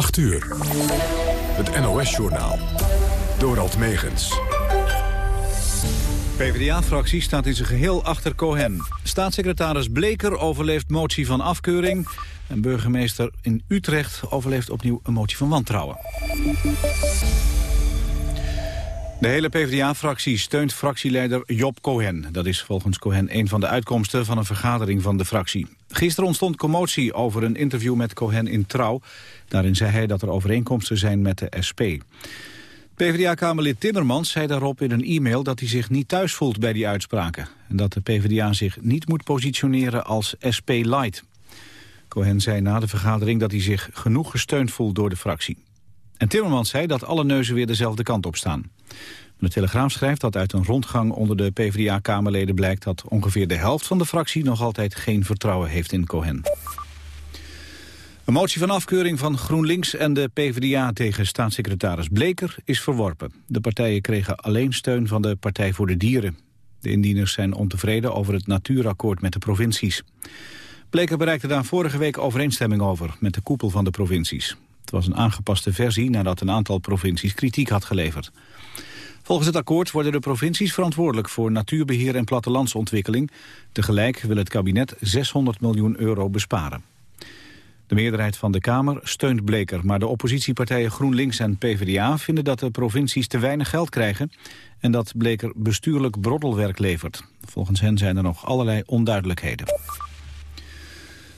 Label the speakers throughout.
Speaker 1: 8 uur. Het NOS-journaal. Dorald Megens.
Speaker 2: PvdA-fractie staat in zijn geheel achter Cohen. Staatssecretaris Bleker overleeft motie van afkeuring... en burgemeester in Utrecht overleeft opnieuw een motie van wantrouwen. De hele PvdA-fractie steunt fractieleider Job Cohen. Dat is volgens Cohen een van de uitkomsten van een vergadering van de fractie. Gisteren ontstond commotie over een interview met Cohen in Trouw. Daarin zei hij dat er overeenkomsten zijn met de SP. PvdA-kamerlid Timmermans zei daarop in een e-mail dat hij zich niet thuis voelt bij die uitspraken. En dat de PvdA zich niet moet positioneren als SP-light. Cohen zei na de vergadering dat hij zich genoeg gesteund voelt door de fractie. En Timmermans zei dat alle neuzen weer dezelfde kant op staan. De Telegraaf schrijft dat uit een rondgang onder de PvdA-kamerleden blijkt... dat ongeveer de helft van de fractie nog altijd geen vertrouwen heeft in Cohen. Een motie van afkeuring van GroenLinks en de PvdA tegen staatssecretaris Bleker is verworpen. De partijen kregen alleen steun van de Partij voor de Dieren. De indieners zijn ontevreden over het natuurakkoord met de provincies. Bleker bereikte daar vorige week overeenstemming over met de koepel van de provincies. Het was een aangepaste versie nadat een aantal provincies kritiek had geleverd. Volgens het akkoord worden de provincies verantwoordelijk voor natuurbeheer en plattelandsontwikkeling. Tegelijk wil het kabinet 600 miljoen euro besparen. De meerderheid van de Kamer steunt Bleker, maar de oppositiepartijen GroenLinks en PvdA vinden dat de provincies te weinig geld krijgen en dat Bleker bestuurlijk broddelwerk levert. Volgens hen zijn er nog allerlei onduidelijkheden.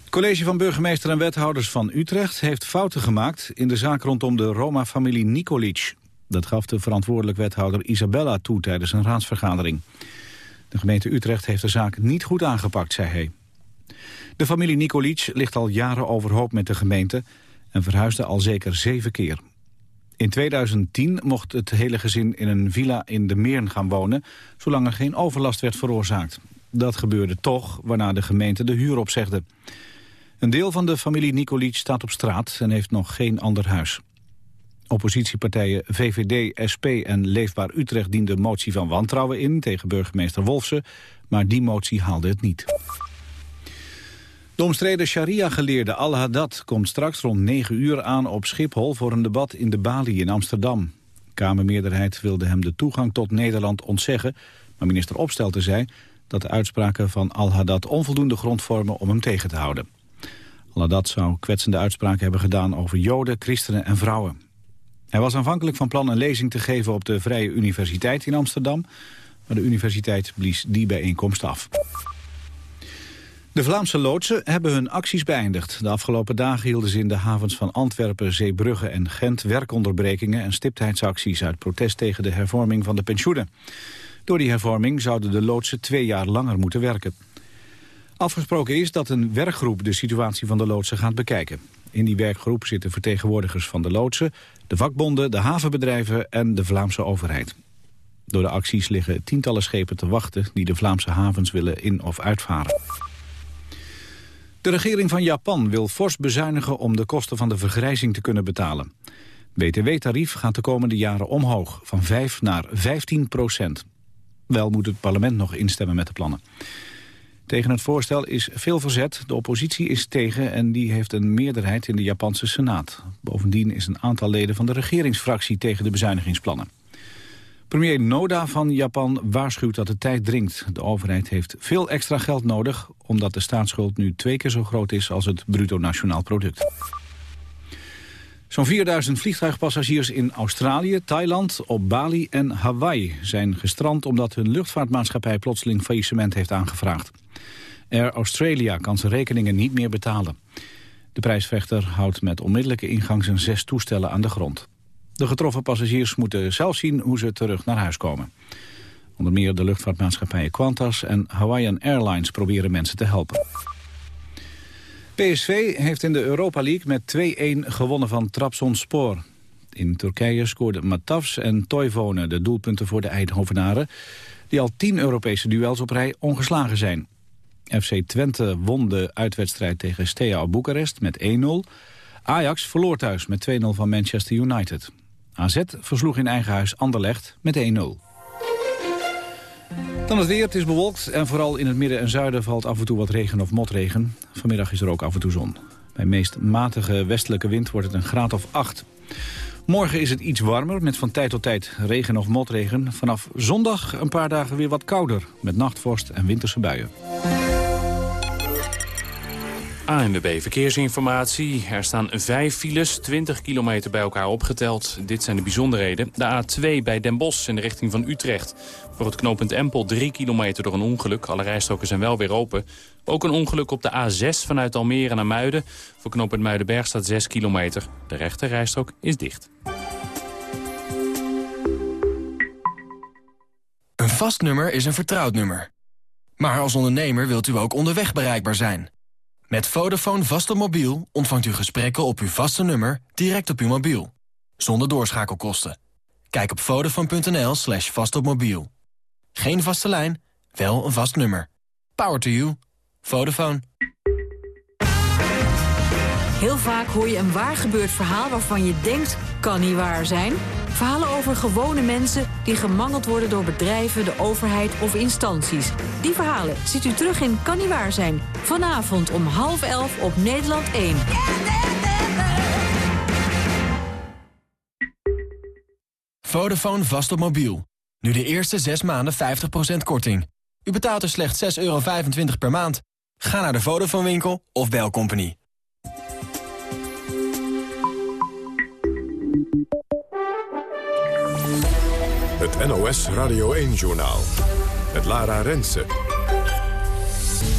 Speaker 2: Het college van burgemeester en wethouders van Utrecht heeft fouten gemaakt in de zaak rondom de Roma-familie Nikolic. Dat gaf de verantwoordelijk wethouder Isabella toe tijdens een raadsvergadering. De gemeente Utrecht heeft de zaak niet goed aangepakt, zei hij. De familie Nikolic ligt al jaren overhoop met de gemeente... en verhuisde al zeker zeven keer. In 2010 mocht het hele gezin in een villa in de Meern gaan wonen... zolang er geen overlast werd veroorzaakt. Dat gebeurde toch, waarna de gemeente de huur opzegde. Een deel van de familie Nikolic staat op straat en heeft nog geen ander huis. Oppositiepartijen VVD, SP en Leefbaar Utrecht dienden motie van wantrouwen in tegen burgemeester Wolfsen, maar die motie haalde het niet. De omstreden sharia-geleerde Al-Haddad komt straks rond 9 uur aan op Schiphol voor een debat in de Bali in Amsterdam. Kamermeerderheid wilde hem de toegang tot Nederland ontzeggen, maar minister Opstelten zei dat de uitspraken van Al-Haddad onvoldoende grond vormen om hem tegen te houden. Al-Haddad zou kwetsende uitspraken hebben gedaan over joden, christenen en vrouwen. Hij was aanvankelijk van plan een lezing te geven op de Vrije Universiteit in Amsterdam, maar de universiteit blies die bijeenkomst af. De Vlaamse loodsen hebben hun acties beëindigd. De afgelopen dagen hielden ze in de havens van Antwerpen, Zeebrugge en Gent werkonderbrekingen en stiptheidsacties uit protest tegen de hervorming van de pensioenen. Door die hervorming zouden de loodsen twee jaar langer moeten werken. Afgesproken is dat een werkgroep de situatie van de loodsen gaat bekijken. In die werkgroep zitten vertegenwoordigers van de loodsen, de vakbonden, de havenbedrijven en de Vlaamse overheid. Door de acties liggen tientallen schepen te wachten die de Vlaamse havens willen in- of uitvaren. De regering van Japan wil fors bezuinigen om de kosten van de vergrijzing te kunnen betalen. BTW-tarief gaat de komende jaren omhoog, van 5 naar 15 procent. Wel moet het parlement nog instemmen met de plannen. Tegen het voorstel is veel verzet. De oppositie is tegen en die heeft een meerderheid in de Japanse Senaat. Bovendien is een aantal leden van de regeringsfractie tegen de bezuinigingsplannen. Premier Noda van Japan waarschuwt dat de tijd dringt. De overheid heeft veel extra geld nodig... omdat de staatsschuld nu twee keer zo groot is als het bruto nationaal product. Zo'n 4000 vliegtuigpassagiers in Australië, Thailand, op Bali en Hawaii zijn gestrand omdat hun luchtvaartmaatschappij plotseling faillissement heeft aangevraagd. Air Australia kan zijn rekeningen niet meer betalen. De prijsvechter houdt met onmiddellijke ingang zijn zes toestellen aan de grond. De getroffen passagiers moeten zelf zien hoe ze terug naar huis komen. Onder meer de luchtvaartmaatschappijen Qantas en Hawaiian Airlines proberen mensen te helpen. PSV heeft in de Europa League met 2-1 gewonnen van Trabzonspor. In Turkije scoorden Matafs en Toivonen de doelpunten voor de Eindhovenaren... die al tien Europese duels op rij ongeslagen zijn. FC Twente won de uitwedstrijd tegen Steaua Boekarest met 1-0. Ajax verloor thuis met 2-0 van Manchester United. AZ versloeg in eigen huis Anderlecht met 1-0. Dan het weer, het is bewolkt en vooral in het midden en zuiden valt af en toe wat regen of motregen. Vanmiddag is er ook af en toe zon. Bij meest matige westelijke wind wordt het een graad of 8. Morgen is het iets warmer, met van tijd tot tijd regen of motregen. Vanaf zondag een paar dagen weer wat kouder, met nachtvorst en winterse buien.
Speaker 3: ANWB Verkeersinformatie. Er staan vijf files, 20 kilometer bij elkaar opgeteld. Dit zijn de bijzonderheden. De A2 bij Den Bosch in de richting van Utrecht. Voor het knooppunt Empel 3 kilometer door een ongeluk. Alle rijstroken zijn wel weer open. Ook een ongeluk op de A6 vanuit Almere naar Muiden. Voor knooppunt Muidenberg staat 6 kilometer. De rechte rijstrook is dicht.
Speaker 4: Een vast nummer is een vertrouwd nummer. Maar als ondernemer wilt u ook onderweg bereikbaar zijn. Met Vodafone vast op mobiel ontvangt u gesprekken op uw vaste nummer direct op uw mobiel. Zonder doorschakelkosten. Kijk op vodafone.nl slash vastopmobiel. Geen vaste lijn, wel een vast nummer. Power to you. Vodafone.
Speaker 5: Heel vaak hoor je een waar gebeurd verhaal waarvan je denkt, kan niet waar zijn. Verhalen over gewone mensen die gemangeld worden door bedrijven, de overheid of instanties. Die verhalen ziet u terug in Kan niet waar zijn. Vanavond om half elf op Nederland 1.
Speaker 4: Vodafone vast op mobiel. Nu de eerste 6 maanden 50% korting. U betaalt er slechts 6,25 euro per maand. Ga naar de Vodafone winkel of bel Company.
Speaker 1: Het NOS Radio 1-journaal. Het Lara Rensen.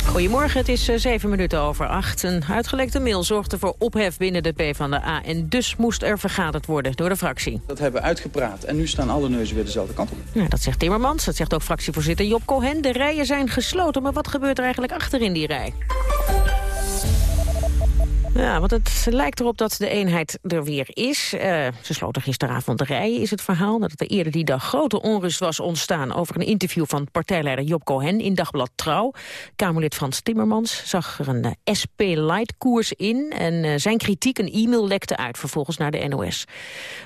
Speaker 6: Goedemorgen, het is eh, zeven minuten over acht. Een uitgelekte mail zorgde voor ophef binnen de PvdA... en dus moest er vergaderd worden door de fractie.
Speaker 7: Dat hebben we uitgepraat en nu staan alle neuzen weer dezelfde kant op.
Speaker 6: Ja, dat zegt Timmermans, dat zegt ook fractievoorzitter Job Cohen. De rijen zijn gesloten, maar wat gebeurt er eigenlijk achter in die rij? Ja, want het lijkt erop dat de eenheid er weer is. Uh, ze sloten gisteravond de rij, is het verhaal. Dat er eerder die dag grote onrust was ontstaan... over een interview van partijleider Job Cohen in Dagblad Trouw. Kamerlid Frans Timmermans zag er een eh, SP-light-koers in... en uh, zijn kritiek een e-mail lekte uit vervolgens naar de NOS.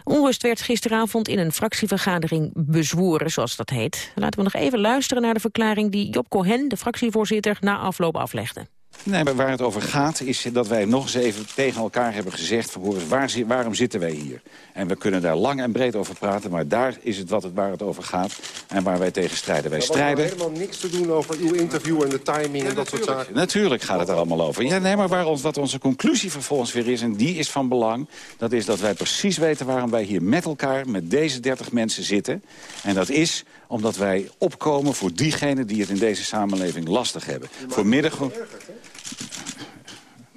Speaker 6: Onrust werd gisteravond in een fractievergadering bezworen, zoals dat heet. Laten we nog even luisteren naar de verklaring die Job Cohen... de fractievoorzitter, na afloop aflegde.
Speaker 8: Nee, maar waar het over gaat is dat wij nog eens even tegen elkaar hebben gezegd... Van, waar, waarom zitten wij hier? En we kunnen daar lang en breed over praten, maar daar is het wat het, waar het over gaat... en waar wij tegen strijden. Wij strijden...
Speaker 9: helemaal niks te doen over uw interview en de timing en dat soort zaken.
Speaker 8: Natuurlijk gaat het er allemaal over. Ja, nee, maar waar ons, wat onze conclusie vervolgens weer is, en die is van belang... dat is dat wij precies weten waarom wij hier met elkaar, met deze 30 mensen zitten. En dat is omdat wij opkomen voor diegenen die het in deze samenleving lastig hebben. Voor middengroep...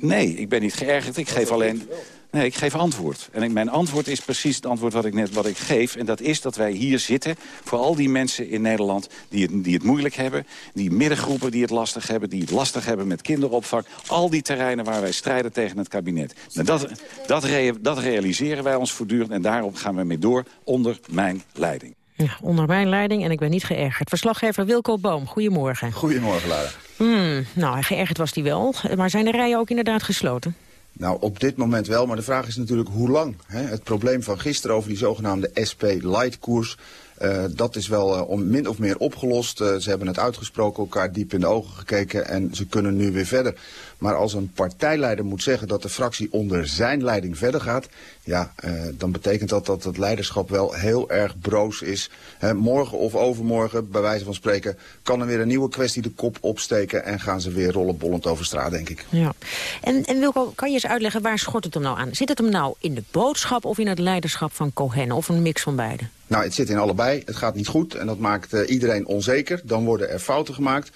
Speaker 8: Nee, ik ben niet geërgerd. Ik geef alleen... Nee, ik geef antwoord. En ik, mijn antwoord is precies het antwoord wat ik net wat ik geef. En dat is dat wij hier zitten voor al die mensen in Nederland die het, die het moeilijk hebben. Die middengroepen die het lastig hebben. Die het lastig hebben met kinderopvang. Al die terreinen waar wij strijden tegen het kabinet. Nou, dat, dat, dat realiseren wij ons voortdurend. En daarop gaan we mee door onder mijn leiding.
Speaker 6: Ja, onder mijn leiding en ik ben niet geërgerd. Verslaggever Wilco Boom, goedemorgen.
Speaker 10: Goedemorgen, Lara.
Speaker 6: Hmm, nou, geërgerd was hij wel. Maar zijn de rijen ook inderdaad gesloten?
Speaker 10: Nou, op dit moment wel, maar de vraag is natuurlijk hoe lang. Hè? Het probleem van gisteren over die zogenaamde SP-light-koers... Uh, dat is wel uh, min of meer opgelost. Uh, ze hebben het uitgesproken, elkaar diep in de ogen gekeken en ze kunnen nu weer verder. Maar als een partijleider moet zeggen dat de fractie onder zijn leiding verder gaat... ja, dan betekent dat dat het leiderschap wel heel erg broos is. morgen of overmorgen, bij wijze van spreken, kan er weer een nieuwe kwestie de kop opsteken... en gaan ze weer rollenbollend over straat, denk ik.
Speaker 6: Ja. En, en Wilco, kan je eens uitleggen, waar schort het hem nou aan? Zit het hem nou in de boodschap of in het leiderschap van Cohen? Of een mix van beide?
Speaker 10: Nou, het zit in allebei. Het gaat niet goed en dat maakt uh, iedereen onzeker. Dan worden er fouten gemaakt.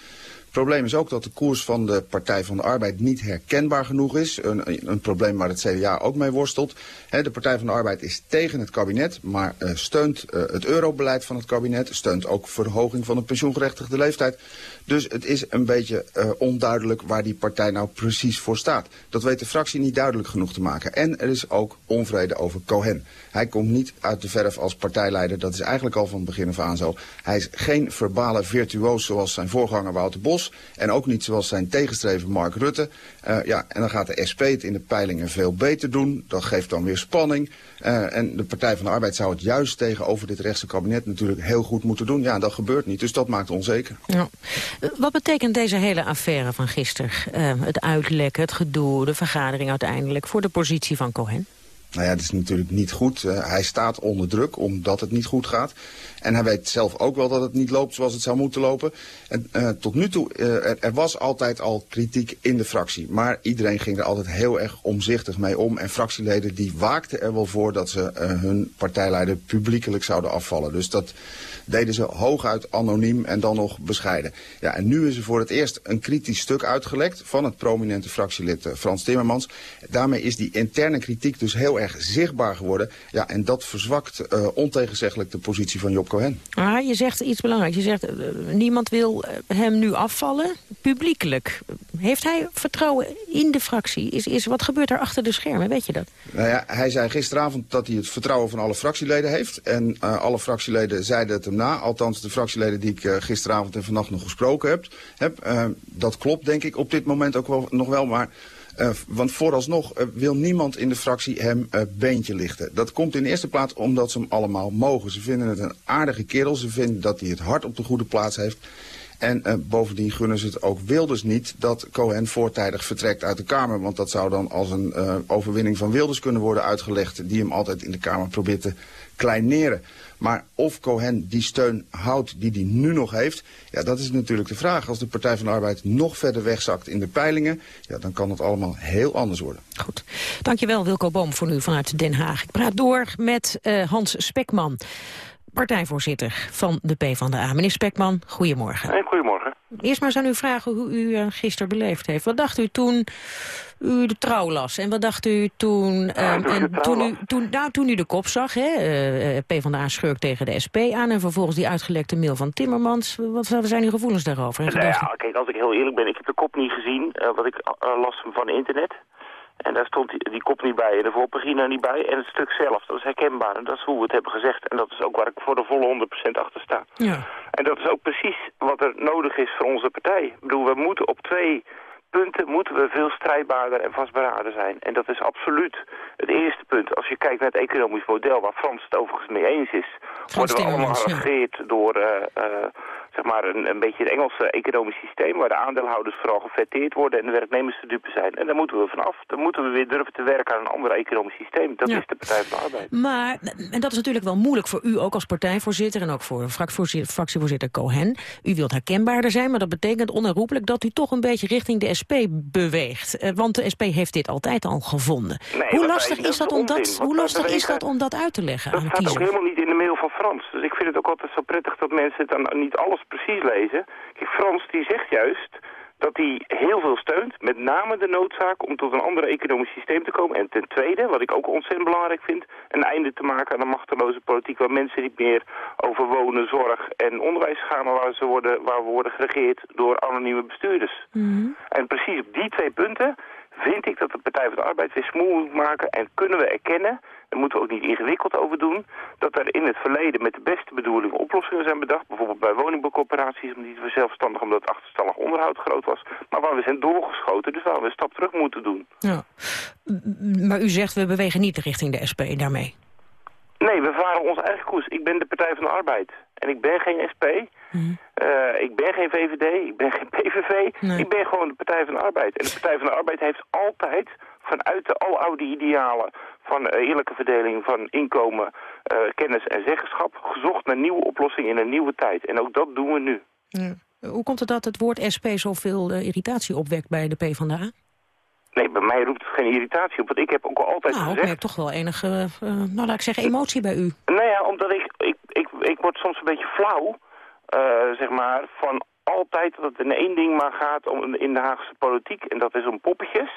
Speaker 10: Probleem is ook dat de koers van de Partij van de Arbeid niet herkenbaar genoeg is. Een, een probleem waar het CDA ook mee worstelt. de Partij van de Arbeid is tegen het kabinet, maar uh, steunt uh, het eurobeleid van het kabinet. Steunt ook verhoging van de pensioengerechtigde leeftijd. Dus het is een beetje uh, onduidelijk waar die partij nou precies voor staat. Dat weet de fractie niet duidelijk genoeg te maken. En er is ook onvrede over Cohen. Hij komt niet uit de verf als partijleider. Dat is eigenlijk al van het begin af aan zo. Hij is geen verbale virtuoos zoals zijn voorganger Wouter Bos. En ook niet zoals zijn tegenstrever Mark Rutte. ja, en dan gaat de SP het in de peilingen veel beter doen. Dat geeft dan weer spanning. en de Partij van de Arbeid zou het juist tegenover dit rechtse kabinet natuurlijk heel goed moeten doen. Ja, dat gebeurt niet. Dus dat maakt onzeker.
Speaker 6: Ja. Wat betekent deze hele affaire van gisteren? het uitlekken, het gedoe, de vergadering uiteindelijk... voor de positie van Cohen?
Speaker 10: Nou ja, het is natuurlijk niet goed. Hij staat onder druk omdat het niet goed gaat. En hij weet zelf ook wel dat het niet loopt zoals het zou moeten lopen. En uh, tot nu toe, uh, er, er, was altijd al kritiek in de fractie. Maar iedereen ging er altijd heel erg omzichtig mee om. En fractieleden die waakten er wel voor dat ze hun partijleider publiekelijk zouden afvallen. Dus dat deden ze hooguit anoniem en dan nog bescheiden. Ja, en nu is er voor het eerst een kritisch stuk uitgelekt van het prominente fractielid Frans Timmermans. Daarmee is die interne kritiek dus heel erg zichtbaar geworden. Ja, en dat verzwakt uh, ontegenzeggelijk de positie van Job Cohen.
Speaker 6: Ah, je zegt iets belangrijks. Je zegt, uh, niemand wil eh, hem nu afvallen, publiekelijk. Heeft hij vertrouwen in de fractie? Is, is, wat gebeurt er achter de schermen, weet je dat?
Speaker 10: Nou ja, hij zei gisteravond dat hij het vertrouwen van alle fractieleden heeft. En uh, alle fractieleden zeiden het hem na. Althans, de fractieleden die ik gisteravond en vannacht nog gesproken heb. heb dat klopt, denk ik, op dit moment ook wel, nog wel. Maar uh, want vooralsnog wil niemand in de fractie hem uh, beentje lichten. Dat komt in de eerste plaats omdat ze hem allemaal mogen. Ze vinden het een aardige kerel. Ze vinden dat hij het hart op de goede plaats heeft. En bovendien gunnen ze het ook Wilders niet dat Cohen voortijdig vertrekt uit de Kamer. Want dat zou dan als een overwinning van Wilders kunnen worden uitgelegd... die hem altijd in de Kamer probeert te kleineren. Maar of Cohen die steun houdt die hij nu nog heeft... ja, dat is natuurlijk de vraag. Als de Partij van de Arbeid nog verder wegzakt in de peilingen... ja, dan kan het allemaal heel anders worden.
Speaker 6: Goed. Dankjewel Wilco Boom voor nu vanuit Den Haag. Ik praat door met uh, Hans Spekman partijvoorzitter van de PvdA. Meneer Spekman, goedemorgen.
Speaker 11: Hey, goedemorgen.
Speaker 6: Eerst maar eens aan u vragen hoe u uh, gisteren beleefd heeft. Wat dacht u toen u de trouw las? En wat dacht u toen, uh, en toen, u, toen, nou, toen u de kop zag, hè, uh, PvdA schurk tegen de SP aan... en vervolgens die uitgelekte mail van Timmermans. Wat zijn uw gevoelens daarover?
Speaker 11: En nou ja, kijk, als ik heel eerlijk ben, ik heb de kop niet gezien. wat ik las van internet. En daar stond die, die kop niet bij en de voorpagina niet bij. En het stuk zelf, dat is herkenbaar. En dat is hoe we het hebben gezegd. En dat is ook waar ik voor de volle 100% achter sta.
Speaker 6: Ja.
Speaker 11: En dat is ook precies wat er nodig is voor onze partij. Ik bedoel, we moeten op twee punten moeten we veel strijdbaarder en vastberaden zijn. En dat is absoluut het eerste punt. Als je kijkt naar het economisch model, waar Frans het overigens mee eens is... Frans worden we allemaal geregeerd door... Uh, uh, zeg maar een, een beetje het Engelse economisch systeem... waar de aandeelhouders vooral gefetteerd worden en de werknemers te dupe zijn. En daar moeten we vanaf. Dan moeten we weer durven te werken aan een ander economisch systeem. Dat is de Partij van de Arbeid.
Speaker 6: Maar, en dat is natuurlijk wel moeilijk voor u ook als partijvoorzitter... en ook voor fractievoorzitter Cohen. U wilt herkenbaarder zijn, maar dat betekent onherroepelijk... dat u toch een beetje richting de SP beweegt. Uh, want de SP heeft dit altijd al gevonden.
Speaker 11: Nee,
Speaker 6: hoe lastig, is dat, om dat, hoe lastig is dat om dat uit te leggen
Speaker 11: dat
Speaker 6: aan
Speaker 11: staat ook helemaal niet in de mail van Frans. Dus ik vind het ook altijd zo prettig dat mensen het dan niet alles precies lezen. Kijk, Frans die zegt juist dat hij heel veel steunt, met name de noodzaak om tot een ander economisch systeem te komen. En ten tweede, wat ik ook ontzettend belangrijk vind, een einde te maken aan de machteloze politiek waar mensen niet meer over wonen, zorg en onderwijs gaan, maar waar, ze worden, waar we worden geregeerd door anonieme bestuurders.
Speaker 6: Mm
Speaker 11: En precies op die twee punten vind ik dat de Partij van de Arbeid weer smoel moet maken en kunnen we erkennen daar moeten we ook niet ingewikkeld over doen, dat er in het verleden met de beste bedoelingen oplossingen zijn bedacht. Bijvoorbeeld bij woningbouwcoöperaties, omdat we zelfstandig omdat het achterstallig onderhoud groot was. Maar waar we zijn doorgeschoten, dus waar we een stap terug moeten doen.
Speaker 6: Ja. Maar u zegt, we bewegen niet richting de SP daarmee.
Speaker 11: Nee, we varen onze eigen koers. Ik ben de Partij van de Arbeid. En ik ben geen SP.
Speaker 6: Mm.
Speaker 11: Uh, ik ben geen VVD. Ik ben geen PVV.
Speaker 6: Nee.
Speaker 11: Ik ben gewoon de Partij van de Arbeid. En de Partij van de Arbeid heeft altijd vanuit de aloude idealen van eerlijke verdeling van inkomen, uh, kennis en zeggenschap... gezocht naar nieuwe oplossingen in een nieuwe tijd. En ook dat doen we nu.
Speaker 6: Ja. Hoe komt het dat het woord SP zoveel uh, irritatie opwekt bij de PvdA?
Speaker 11: Nee, bij mij roept het geen irritatie op, want ik heb ook al altijd
Speaker 6: nou,
Speaker 11: gezegd...
Speaker 6: ik merk toch wel enige, uh, nou laat ik zeggen, emotie bij u.
Speaker 11: Nou ja, omdat ik, ik, ik, ik word soms een beetje flauw, uh, zeg maar, van altijd dat het in één ding maar gaat om in de Haagse politiek. En dat is om poppetjes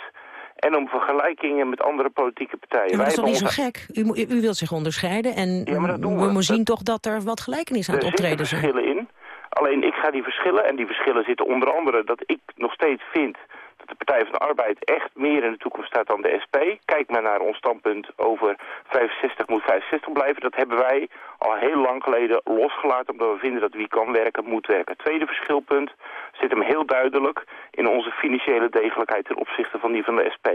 Speaker 11: en om vergelijkingen met andere politieke partijen.
Speaker 6: Ja, maar dat is toch niet zo gek? U, u, wilt zich onderscheiden en
Speaker 11: ja, maar dat doen
Speaker 6: we,
Speaker 11: we.
Speaker 6: zien toch dat er wat gelijkenis aan het optreden
Speaker 11: zijn. Er zitten verschillen in. Alleen ik ga die verschillen, en die verschillen zitten onder andere dat ik nog steeds vind de Partij van de Arbeid echt meer in de toekomst staat dan de SP. Kijkt men naar ons standpunt over 65 moet 65 blijven. Dat hebben wij al heel lang geleden losgelaten omdat we vinden dat wie kan werken moet werken. tweede verschilpunt zit hem heel duidelijk in onze financiële degelijkheid ten opzichte van die van de SP.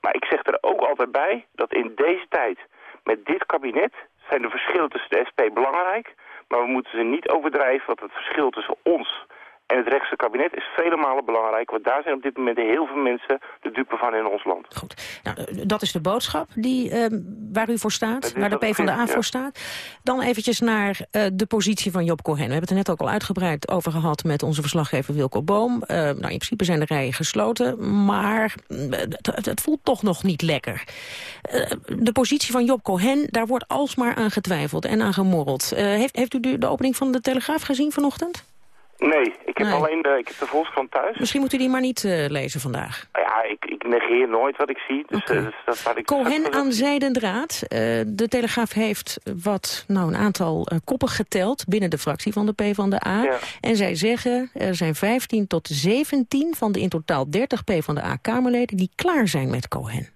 Speaker 11: Maar ik zeg er ook altijd bij dat in deze tijd met dit kabinet zijn de verschillen tussen de SP belangrijk. Maar we moeten ze niet overdrijven wat het verschil tussen ons en het rechtse kabinet is vele malen belangrijk. Want daar zijn op dit moment heel veel mensen de dupe van in ons land.
Speaker 6: Goed. Nou, eh, dat is de boodschap die, uh, waar u voor staat, waar de PvdA ja. voor staat. Dan eventjes naar uh, de positie van Job Cohen. We hebben het er net ook al uitgebreid over gehad met onze verslaggever Wilco Boom. Uh, nou, in principe zijn de rijen gesloten, maar het, het voelt toch nog niet lekker. de positie van Job Cohen, daar wordt alsmaar aan getwijfeld en aan gemorreld. heeft, heeft u de, de opening van de Telegraaf gezien vanochtend?
Speaker 11: Nee, ik heb alleen de, ik heb de Volkskrant thuis.
Speaker 6: Misschien moet u die maar niet uh, lezen vandaag.
Speaker 11: Ja, ik, ik negeer nooit wat ik zie. Dus, okay. uh, dus dat waar ik
Speaker 6: Cohen aan zijdendraad. Uh, de Telegraaf heeft wat, nou, een aantal koppen geteld binnen de fractie van de PvdA. Ja. En zij zeggen, er zijn 15 tot 17 van de in totaal 30 PvdA-kamerleden die klaar zijn met Cohen.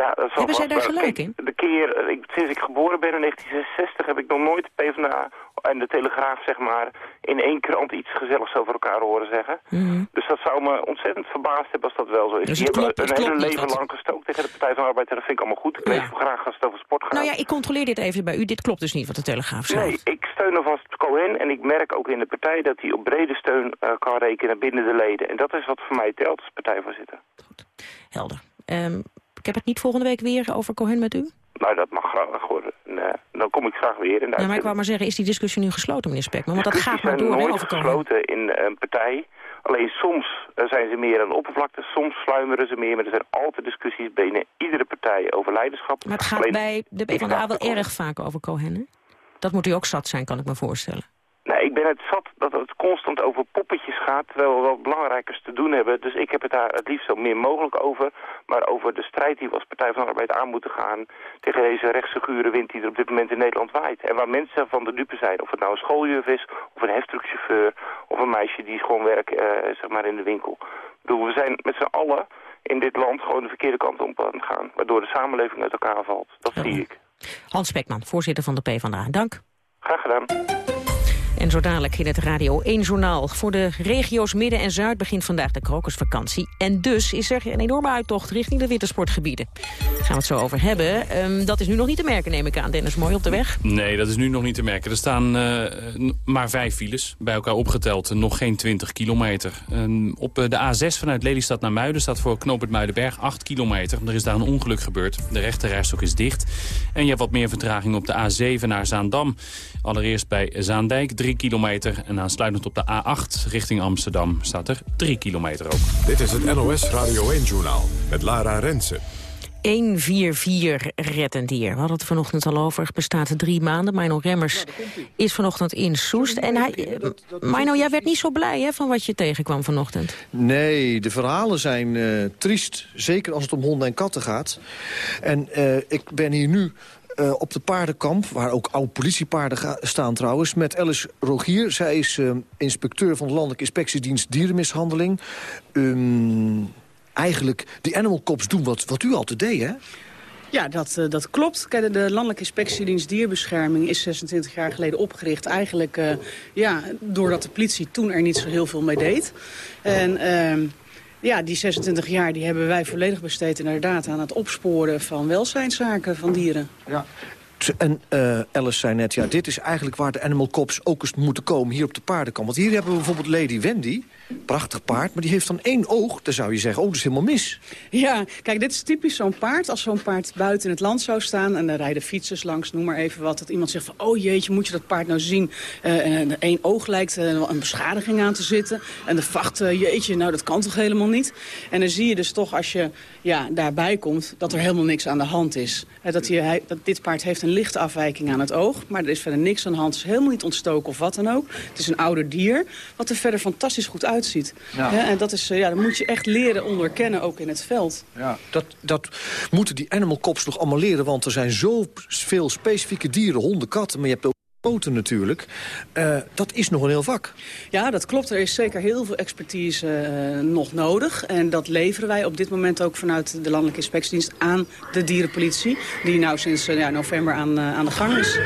Speaker 11: Ja, dat is
Speaker 6: Hebben zij daar gelijk in?
Speaker 11: De keer, ik, sinds ik geboren ben in 1966 heb ik nog nooit PvdA en de Telegraaf, zeg maar, in één krant iets gezelligs over elkaar horen zeggen. Mm -hmm. Dus dat zou me ontzettend verbaasd hebben als dat wel zo is.
Speaker 6: Dus
Speaker 11: Die
Speaker 6: klopt,
Speaker 11: hebben een hele leven lang gestookt tegen de Partij van de Arbeid en dat vind ik allemaal goed. Ik ja. lees graag als het over sport gaat.
Speaker 6: Nou ja, ik controleer dit even bij u. Dit klopt dus niet wat de Telegraaf zegt.
Speaker 11: Nee, ik steun alvast Cohen en ik merk ook in de partij dat hij op brede steun uh, kan rekenen binnen de leden. En dat is wat voor mij telt als partijvoorzitter.
Speaker 6: Goed, helder. Um, ik heb het niet volgende week weer over Cohen met u?
Speaker 11: Nou, dat mag graag worden. Nee, dan kom ik graag weer in de
Speaker 6: ja, maar ik wou maar zeggen, is die discussie nu gesloten, meneer Spekman? Want dat gaat maar door,
Speaker 11: nooit
Speaker 6: over Cohen.
Speaker 11: gesloten in een partij. Alleen soms zijn ze meer aan de oppervlakte, soms sluimeren ze meer. Maar er zijn altijd discussies binnen iedere partij over leiderschap.
Speaker 6: Maar het gaat
Speaker 11: Alleen,
Speaker 6: bij de PvdA wel erg vaak over Cohen, hè? Dat moet u ook zat zijn, kan ik me voorstellen.
Speaker 11: Nee, ik ben het zat dat het constant over poppetjes gaat, terwijl we wel belangrijkers te doen hebben. Dus ik heb het daar het liefst zo meer mogelijk over. Maar over de strijd die we als Partij van de Arbeid aan moeten gaan tegen deze rechtsfiguren wind die er op dit moment in Nederland waait. En waar mensen van de dupe zijn, of het nou een schooljuf is, of een heftruckchauffeur, of een meisje die gewoon werkt uh, zeg maar in de winkel. Ik bedoel, we zijn met z'n allen in dit land gewoon de verkeerde kant op aan het gaan, waardoor de samenleving uit elkaar valt. Dat zie ik.
Speaker 6: Hans Spekman, voorzitter van de PvdA. Dank.
Speaker 11: Graag gedaan.
Speaker 6: En zo dadelijk in het Radio 1-journaal. Voor de regio's Midden en Zuid begint vandaag de krokusvakantie. En dus is er een enorme uittocht richting de wintersportgebieden. Daar gaan we het zo over hebben. Um, dat is nu nog niet te merken, neem ik aan. Dennis, mooi op de weg?
Speaker 3: Nee, dat is nu nog niet te merken. Er staan uh, maar vijf files, bij elkaar opgeteld. Nog geen 20 kilometer. Um, op de A6 vanuit Lelystad naar Muiden staat voor knooppunt Muidenberg 8 kilometer. Er is daar een ongeluk gebeurd. De rechterrijstok is dicht. En je hebt wat meer vertraging op de A7 naar Zaandam. Allereerst bij Zaandijk 3 kilometer. En aansluitend op de A8 richting Amsterdam staat er 3 kilometer ook.
Speaker 1: Dit is het NOS Radio 1-journaal met Lara Rensen.
Speaker 6: 144 reddend hier. We hadden het vanochtend al over. Bestaat drie maanden. Mino Remmers is vanochtend in Soest. En hij, Mino, jij werd niet zo blij hè, van wat je tegenkwam vanochtend.
Speaker 12: Nee, de verhalen zijn uh, triest. Zeker als het om honden en katten gaat. En uh, ik ben hier nu uh, op de paardenkamp, waar ook oude politiepaarden staan trouwens... met Alice Rogier. Zij is uh, inspecteur van de Landelijke Inspectiedienst Dierenmishandeling. Um, eigenlijk, die animal cops doen wat, wat u altijd deed, hè?
Speaker 13: Ja, dat, uh, dat klopt. De Landelijke Inspectiedienst Dierbescherming is 26 jaar geleden opgericht. Eigenlijk ja, doordat de politie toen er niet zo heel veel mee deed. En... Ja, die 26 jaar die hebben wij volledig besteed inderdaad aan het opsporen van welzijnszaken van dieren.
Speaker 12: Ja. En uh, Alice zei net, ja, dit is eigenlijk waar de animal cops ook eens moeten komen, hier op de paardenkamp. Want hier hebben we bijvoorbeeld Lady Wendy, prachtig paard, maar die heeft dan één oog. Dan zou je zeggen, oh, dat is helemaal mis.
Speaker 13: Ja, kijk, dit is typisch zo'n paard. Als zo'n paard buiten het land zou staan en er rijden fietsers langs, noem maar even wat. Dat iemand zegt van, oh jeetje, moet je dat paard nou zien? Uh, één oog lijkt uh, een beschadiging aan te zitten. En de vacht, uh, jeetje, nou dat kan toch helemaal niet? En dan zie je dus toch, als je ja, daarbij komt, dat er helemaal niks aan de hand is. Dat, dit paard heeft een lichte afwijking aan het oog. Maar er is verder niks aan de hand. Het is helemaal niet ontstoken of wat dan ook. Het is een ouder dier, wat er verder fantastisch goed uitziet. Ja. Ja, en dat, is, ja, dat moet je echt leren onderkennen, ook in het veld.
Speaker 12: Ja, dat, dat moeten die animal cops nog allemaal leren. Want er zijn zoveel specifieke dieren, honden, katten. Maar je hebt ook poten natuurlijk. Uh, dat is nog een heel vak.
Speaker 13: Ja, dat klopt. Er is zeker heel veel expertise uh, nog nodig. En dat leveren wij op dit moment ook vanuit de Landelijke Inspectiedienst aan de dierenpolitie. Die nou sinds uh, ja, november aan, aan de gang is.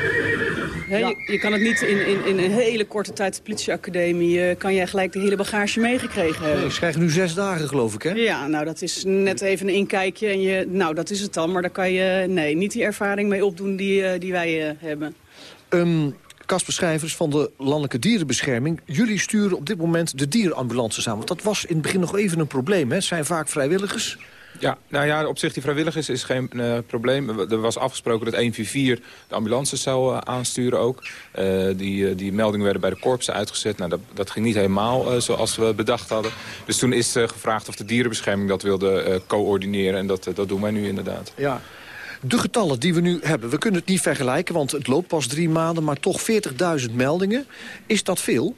Speaker 13: Ja. Je, je, kan het niet in, in, in, een hele korte tijd de politieacademie... kan jij gelijk de hele bagage meegekregen hebben.
Speaker 12: Nee, ze krijgen nu zes dagen, geloof ik, hè?
Speaker 13: Ja, nou, dat is net even een inkijkje. En je, nou, dat is het dan. Maar daar kan je nee, niet die ervaring mee opdoen die, die wij hebben.
Speaker 12: Um, Kasper Schrijvers van de Landelijke Dierenbescherming. Jullie sturen op dit moment de dierenambulances aan. Want dat was in het begin nog even een probleem. Hè? Het zijn vaak vrijwilligers.
Speaker 14: Ja, nou ja, op zich die vrijwilligers is geen uh, probleem. Er was afgesproken dat 144 de ambulances zou uh, aansturen ook. Uh, die, die meldingen werden bij de korpsen uitgezet. Nou, dat, dat ging niet helemaal zoals we bedacht hadden. Dus toen is gevraagd of de dierenbescherming dat wilde coördineren. En dat, dat doen wij nu inderdaad.
Speaker 12: Ja, de getallen die we nu hebben, we kunnen het niet vergelijken... want het loopt pas drie maanden, maar toch 40.000 meldingen. Is dat veel?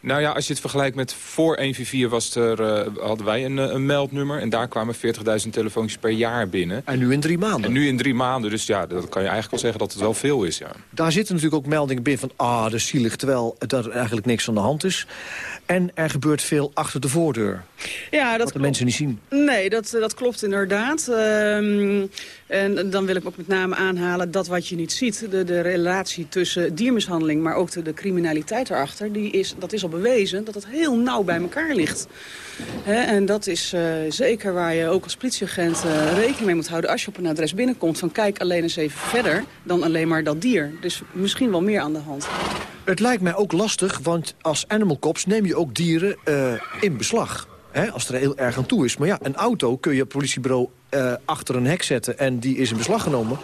Speaker 14: Nou ja, als je het vergelijkt met voor 144 was er, uh, hadden wij een, eh, een, meldnummer. En daar kwamen 40.000 telefoontjes per jaar binnen.
Speaker 12: En nu in drie maanden?
Speaker 14: En nu in drie maanden. Dus ja, dat kan je eigenlijk wel zeggen dat het wel veel is. Ja.
Speaker 12: Daar zitten natuurlijk ook meldingen binnen van... ah, dat is zielig, terwijl er eigenlijk niks aan de hand is. En er gebeurt veel achter de voordeur.
Speaker 13: Ja, dat
Speaker 12: wat de mensen niet zien.
Speaker 13: Nee, dat, dat klopt inderdaad. Uh, en dan wil ik ook met name aanhalen dat wat je niet ziet... de, de relatie tussen diermishandeling, maar ook de, de criminaliteit erachter... Die is, dat is al bewezen dat het heel nauw bij elkaar ligt. en dat is uh, zeker waar je ook als politieagent uh, rekening mee moet houden... als je op een adres binnenkomt van kijk alleen eens even verder dan alleen maar dat dier. Dus misschien wel meer aan de hand.
Speaker 12: Het lijkt mij ook lastig, want als animal cops neem je ook dieren uh, in beslag. Hè, als er heel erg aan toe is. Maar ja, een auto kun je politiebureau uh, achter een hek zetten en die is in beslag genomen.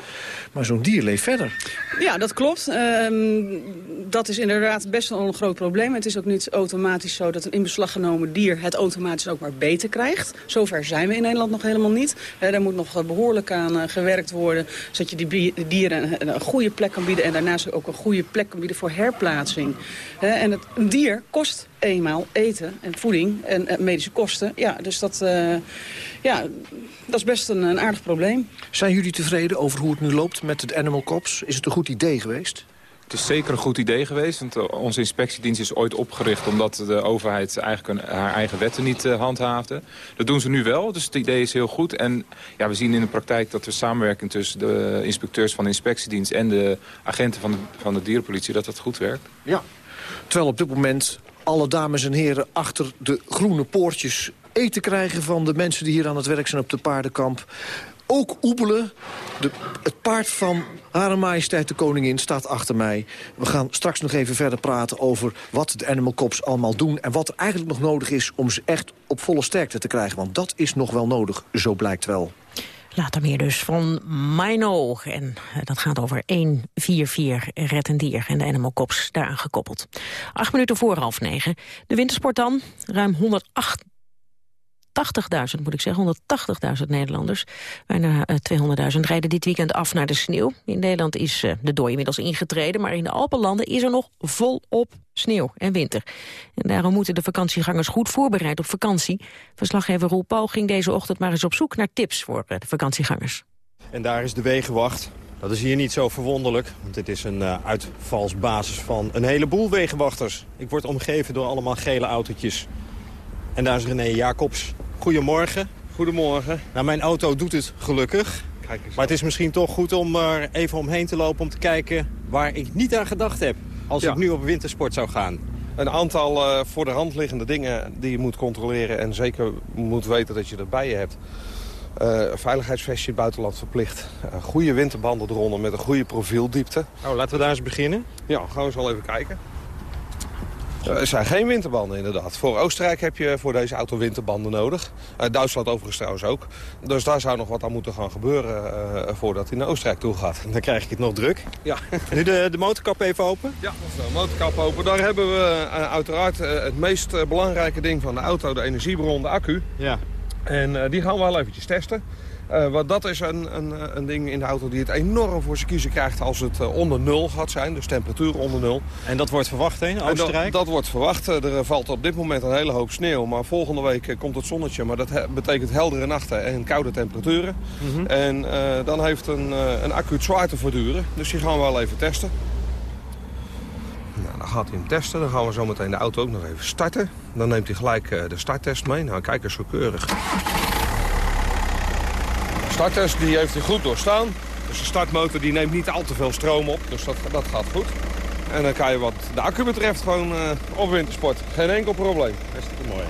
Speaker 12: Maar zo'n dier leeft verder.
Speaker 13: Ja, dat klopt. Uh, dat is inderdaad best wel een groot probleem. Het is ook niet automatisch zo dat een in beslag genomen dier het automatisch ook maar beter krijgt. Zover zijn we in Nederland nog helemaal niet. Uh, daar moet nog behoorlijk aan uh, gewerkt worden, zodat je die dieren een, een, goede plek kan bieden en daarnaast ook een goede plek kan bieden voor herplaatsing. en het, een dier kost eenmaal eten en voeding en medische kosten. Ja, dus dat, ja, dat is best een, een, aardig probleem.
Speaker 12: Zijn jullie tevreden over hoe het nu loopt met het Animal Cops? Is het een goed idee geweest?
Speaker 14: Het is zeker een goed idee geweest. Want eh, onze inspectiedienst is ooit opgericht... omdat de overheid eigenlijk haar eigen wetten niet uh, handhaafde. Dat doen ze nu wel, dus het idee is heel goed. En ja, we zien in de praktijk dat de samenwerking tussen de inspecteurs van de inspectiedienst... en de agenten van de, van de dierenpolitie, dat dat goed werkt.
Speaker 12: Ja, terwijl op dit moment alle dames en heren achter de groene poortjes eten krijgen van de mensen die hier aan het werk zijn op de paardenkamp. Ook Oebelen, de, het paard van Hare Majesteit de Koningin, staat achter mij. We gaan straks nog even verder praten over wat de Animal Cops allemaal doen... en wat er eigenlijk nog nodig is om ze echt op volle sterkte te krijgen. Want dat is nog wel nodig, zo blijkt wel.
Speaker 6: Later meer dus van Mino. En eh, dat gaat over 144 Red en Dier en de Animal Cops daaraan gekoppeld. Acht minuten voor half negen. De wintersport dan. Ruim 108 180.000 moet ik zeggen, 180.000 Nederlanders. Bijna 200.000 eh, rijden dit weekend af naar de sneeuw. In Nederland is uh, de dooi inmiddels ingetreden, maar in de Alpenlanden is er nog volop sneeuw en winter. En daarom moeten de vakantiegangers goed voorbereid op vakantie. Verslaggever Roel Paul ging deze ochtend maar eens op zoek naar tips voor eh, de vakantiegangers.
Speaker 15: En daar is de wegenwacht. Dat is hier niet zo verwonderlijk, want dit is een uitvalsbasis van een heleboel wegenwachters. Ik word omgeven door allemaal gele autootjes. En daar is René Jacobs. Goedemorgen.
Speaker 16: Goedemorgen.
Speaker 15: Nou, mijn auto doet het gelukkig. Kijk eens maar het is misschien toch goed om er even omheen te lopen om te kijken waar ik niet aan gedacht heb. Als ik nu op wintersport zou gaan.
Speaker 16: Een aantal uh, voor de hand liggende dingen die je moet controleren en zeker moet weten dat je dat bij je hebt. Uh, veiligheidsvestje buitenland verplicht. Uh, goede winterbanden eronder met een goede profieldiepte.
Speaker 15: Nou, laten we daar eens beginnen.
Speaker 16: Ja, gaan we eens wel even kijken. Er zijn geen winterbanden inderdaad. Voor Oostenrijk heb je voor deze auto winterbanden nodig. Uh, Duitsland overigens trouwens ook. Dus daar zou nog wat aan moeten gaan gebeuren uh, voordat hij naar Oostenrijk toe gaat.
Speaker 15: Dan krijg ik het nog druk.
Speaker 16: Ja.
Speaker 15: Nu de, de motorkap even open?
Speaker 16: Ja, de motorkap open. Daar hebben we uh, uiteraard het meest belangrijke ding van de auto, de energiebron, de accu.
Speaker 15: Ja.
Speaker 16: En die gaan we wel eventjes testen. Uh, want dat is een, een, een ding in de auto die het enorm voor zijn kiezen krijgt als het uh, onder nul gaat zijn. Dus temperatuur onder nul.
Speaker 15: En dat wordt verwacht in Oostenrijk?
Speaker 16: Dat, dat, wordt verwacht. Eh, er valt op dit moment een hele hoop sneeuw. Maar volgende week komt het zonnetje. Maar dat betekent heldere nachten en koude temperaturen. Mm -hmm. En dan heeft een, een accu het zwaar te verduren. Dus die gaan we wel even testen. dan gaat hij hem testen. Dan gaan we zo meteen de auto ook nog even starten. Dan neemt hij gelijk de starttest mee. Nou, kijk eens zo keurig. De starttest die heeft hij goed doorstaan. Dus de startmotor die neemt niet al te veel stroom op. Dus dat, dat gaat goed. En dan kan je wat de accu betreft gewoon uh, op wintersport. Geen enkel probleem. Hartstikke mooi.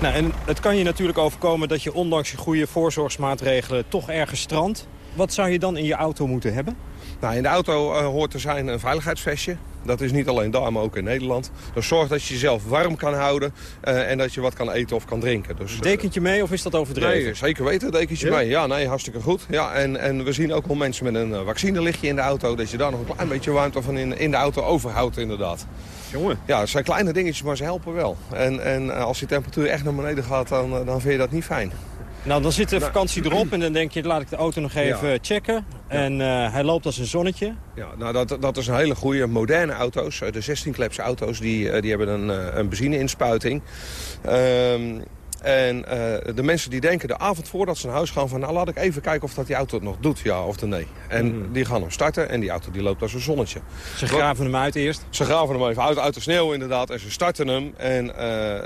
Speaker 15: Nou, en het kan je natuurlijk overkomen dat je ondanks je goede voorzorgsmaatregelen toch ergens strandt. Wat zou je dan in je auto moeten hebben?
Speaker 16: Nou, in de auto uh, hoort te zijn een veiligheidsvestje. Dat is niet alleen daar, maar ook in Nederland. Dus zorg dat je jezelf warm kan houden uh, en dat je wat kan eten of kan drinken. Dus,
Speaker 15: uh, dekentje mee of is dat overdreven?
Speaker 16: Nee, zeker weten, dekentje ja? mee. Ja, nee, hartstikke goed. Ja, en, en we zien ook wel mensen met een vaccinelichtje in de auto... dat je daar nog een klein beetje warmte van in, in de auto overhoudt inderdaad.
Speaker 15: Jongen.
Speaker 16: Ja, het zijn kleine dingetjes, maar ze helpen wel. En, en als die temperatuur echt naar beneden gaat, dan, dan vind je dat niet fijn.
Speaker 15: Nou, dan zit de vakantie erop en dan denk je, laat ik de auto nog even ja. checken. En uh, hij loopt als een zonnetje.
Speaker 16: Ja, nou, dat, dat is een hele goede moderne auto's. De 16-klepse auto's, die, die hebben een, een benzine-inspuiting. Um, en uh, de mensen die denken de avond voordat ze naar huis gaan... van nou laat ik even kijken of dat die auto het nog doet, ja of nee. En mm. die gaan hem starten en die auto die loopt als een zonnetje.
Speaker 15: Ze graven hem uit eerst?
Speaker 16: Ze graven hem even uit, uit de sneeuw inderdaad. En ze starten hem. En uh,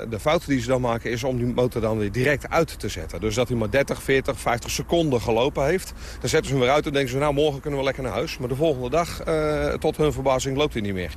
Speaker 16: de fout die ze dan maken is om die motor dan weer direct uit te zetten. Dus dat hij maar 30, 40, 50 seconden gelopen heeft. Dan zetten ze hem weer uit en denken ze nou morgen kunnen we lekker naar huis. Maar de volgende dag, uh, tot hun verbazing, loopt hij niet meer.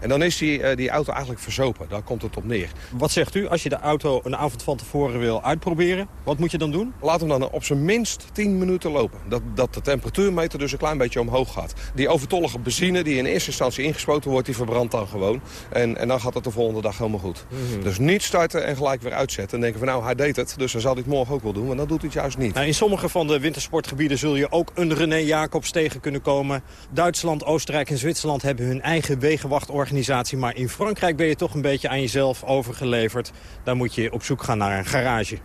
Speaker 16: En dan is die, die auto eigenlijk verzopen. Daar komt het op neer.
Speaker 15: Wat zegt u als je de auto een avond van tevoren wil uitproberen, wat moet je dan doen?
Speaker 16: Laat hem dan op zijn minst 10 minuten lopen. Dat, dat de temperatuurmeter dus een klein beetje omhoog gaat. Die overtollige benzine die in eerste instantie ingespoten wordt, die verbrandt dan gewoon. En, en dan gaat het de volgende dag helemaal goed. Mm -hmm. Dus niet starten en gelijk weer uitzetten. En denken van nou, hij deed het, dus dan zal hij het morgen ook wel doen. Maar dan doet hij het juist niet.
Speaker 15: Nou, in sommige van de wintersportgebieden zul je ook een René Jacobs tegen kunnen komen. Duitsland, Oostenrijk en Zwitserland hebben hun eigen wegenwachtorganisatie. Maar in Frankrijk ben je toch een beetje aan jezelf overgeleverd. Daar moet je op zoek gaan naar een garage.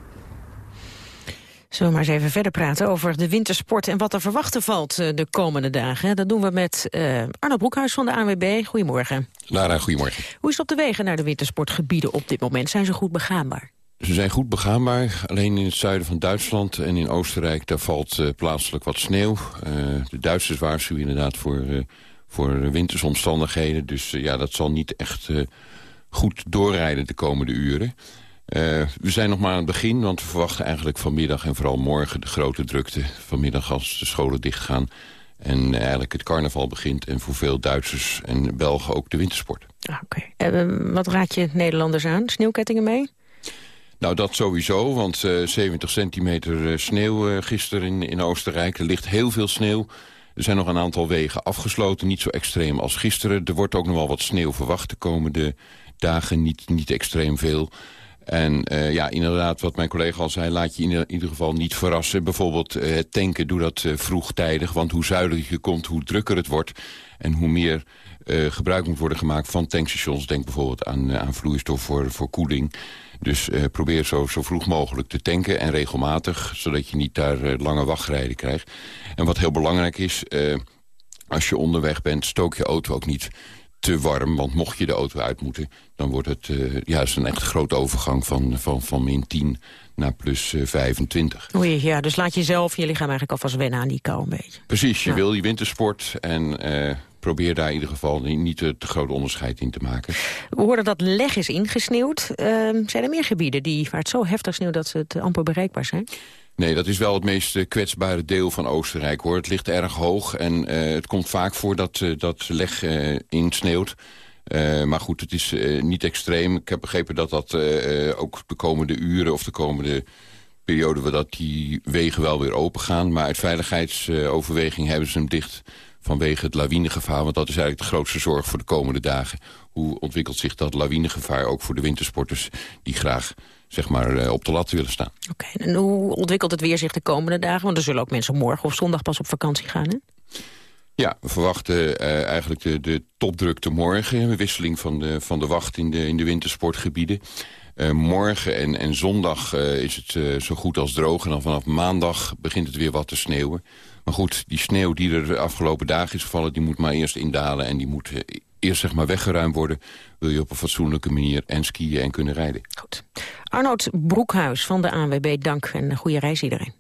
Speaker 6: Zullen we maar eens even verder praten over de wintersport... en wat er verwachten valt de komende dagen. Dat doen we met uh, Arno Broekhuis van de ANWB. Goedemorgen.
Speaker 17: Lara, goedemorgen.
Speaker 6: Hoe is het op de wegen naar de wintersportgebieden op dit moment? Zijn ze goed begaanbaar?
Speaker 17: Ze zijn goed begaanbaar. Alleen in het zuiden van Duitsland en in Oostenrijk... daar valt uh, plaatselijk wat sneeuw. Uh, de Duitsers waarschuwen inderdaad voor, uh, voor wintersomstandigheden. Dus ja, dat zal niet echt goed doorrijden de komende uren. Uh, we zijn nog maar aan het begin, want we verwachten eigenlijk vanmiddag... en vooral morgen de grote drukte. Vanmiddag als de scholen dichtgaan. En eigenlijk het carnaval begint. En voor veel Duitsers en Belgen ook de wintersport.
Speaker 6: Ah, Oké. Okay. Uh, wat raad je Nederlanders aan? Sneeuwkettingen mee?
Speaker 17: Nou, dat sowieso, want uh, 70 centimeter sneeuw gisteren in, in Oostenrijk. Er ligt heel veel sneeuw. Er zijn nog een aantal wegen afgesloten, niet zo extreem als gisteren. Er wordt ook nog wel wat sneeuw verwacht de komende dagen, niet, niet extreem veel... En uh, ja, inderdaad, wat mijn collega al zei, laat je in ieder geval niet verrassen. Bijvoorbeeld het tanken, doe dat uh, vroegtijdig. Want hoe zuidelijker je komt, hoe drukker het wordt. En hoe meer gebruik moet worden gemaakt van tankstations. Denk bijvoorbeeld aan, aan vloeistof voor, voor koeling. Dus probeer zo, zo vroeg mogelijk te tanken en regelmatig. Zodat je niet daar lange wachtrijden krijgt. En wat heel belangrijk is, als je onderweg bent, stook je auto ook niet te warm. Want mocht je de auto uit moeten, dan wordt het juist een echt grote overgang van, van, van min 10 naar plus uh, 25.
Speaker 6: Oei, ja, dus laat jezelf, je lichaam eigenlijk alvast wennen aan die kou een beetje.
Speaker 17: Precies, je ja. wil die wintersport en probeer daar in ieder geval niet te, te groot onderscheid in te maken.
Speaker 6: We hoorden dat leg is ingesneeuwd. zijn er meer gebieden die, waar het zo heftig sneeuwt dat ze het amper bereikbaar zijn?
Speaker 17: Nee, dat is wel het meest kwetsbare deel van Oostenrijk. hoor. Het ligt erg hoog en uh, het komt vaak voor dat, uh, dat leg uh, insneeuwt. maar goed, het is niet extreem. Ik heb begrepen dat dat ook de komende uren of de komende periode... dat die wegen wel weer open gaan. Maar uit veiligheidsoverweging hebben ze hem dicht vanwege het lawinegevaar. Want dat is eigenlijk de grootste zorg voor de komende dagen. Hoe ontwikkelt zich dat lawinegevaar ook voor de wintersporters... die graag zeg maar, op de lat willen staan.
Speaker 6: Oké, okay, en hoe ontwikkelt het weer zich de komende dagen? Want er zullen ook mensen morgen of zondag pas op vakantie gaan, hè?
Speaker 17: Ja, we verwachten uh, eigenlijk de, de topdrukte morgen. Een wisseling van de, van de wacht in de, in de wintersportgebieden. Uh, morgen en, en zondag uh, is het zo goed als droog. En dan vanaf maandag begint het weer wat te sneeuwen. Maar goed, die sneeuw die er de afgelopen dagen is gevallen... die moet maar eerst indalen en die moet eerst zeg maar weggeruimd worden... wil je op een fatsoenlijke manier en skiën en kunnen rijden.
Speaker 6: Goed. Arnoud Broekhuis van de ANWB, dank en een goede reis iedereen.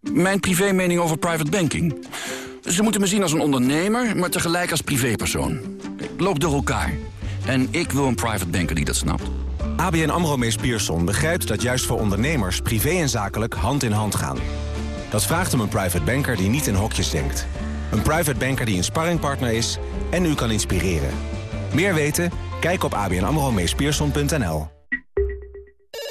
Speaker 18: Mijn privé mening over private banking. Ze moeten me zien als een ondernemer, maar tegelijk als privépersoon. Loop door elkaar. En ik wil een private banker die dat snapt.
Speaker 19: ABN AMRO Mees Pierson begrijpt dat juist voor ondernemers... privé en zakelijk hand in hand gaan. Dat vraagt om een private banker die niet in hokjes denkt. Een private banker die een sparringpartner is en u kan inspireren. Meer weten? Kijk op abnamromeespierson.nl.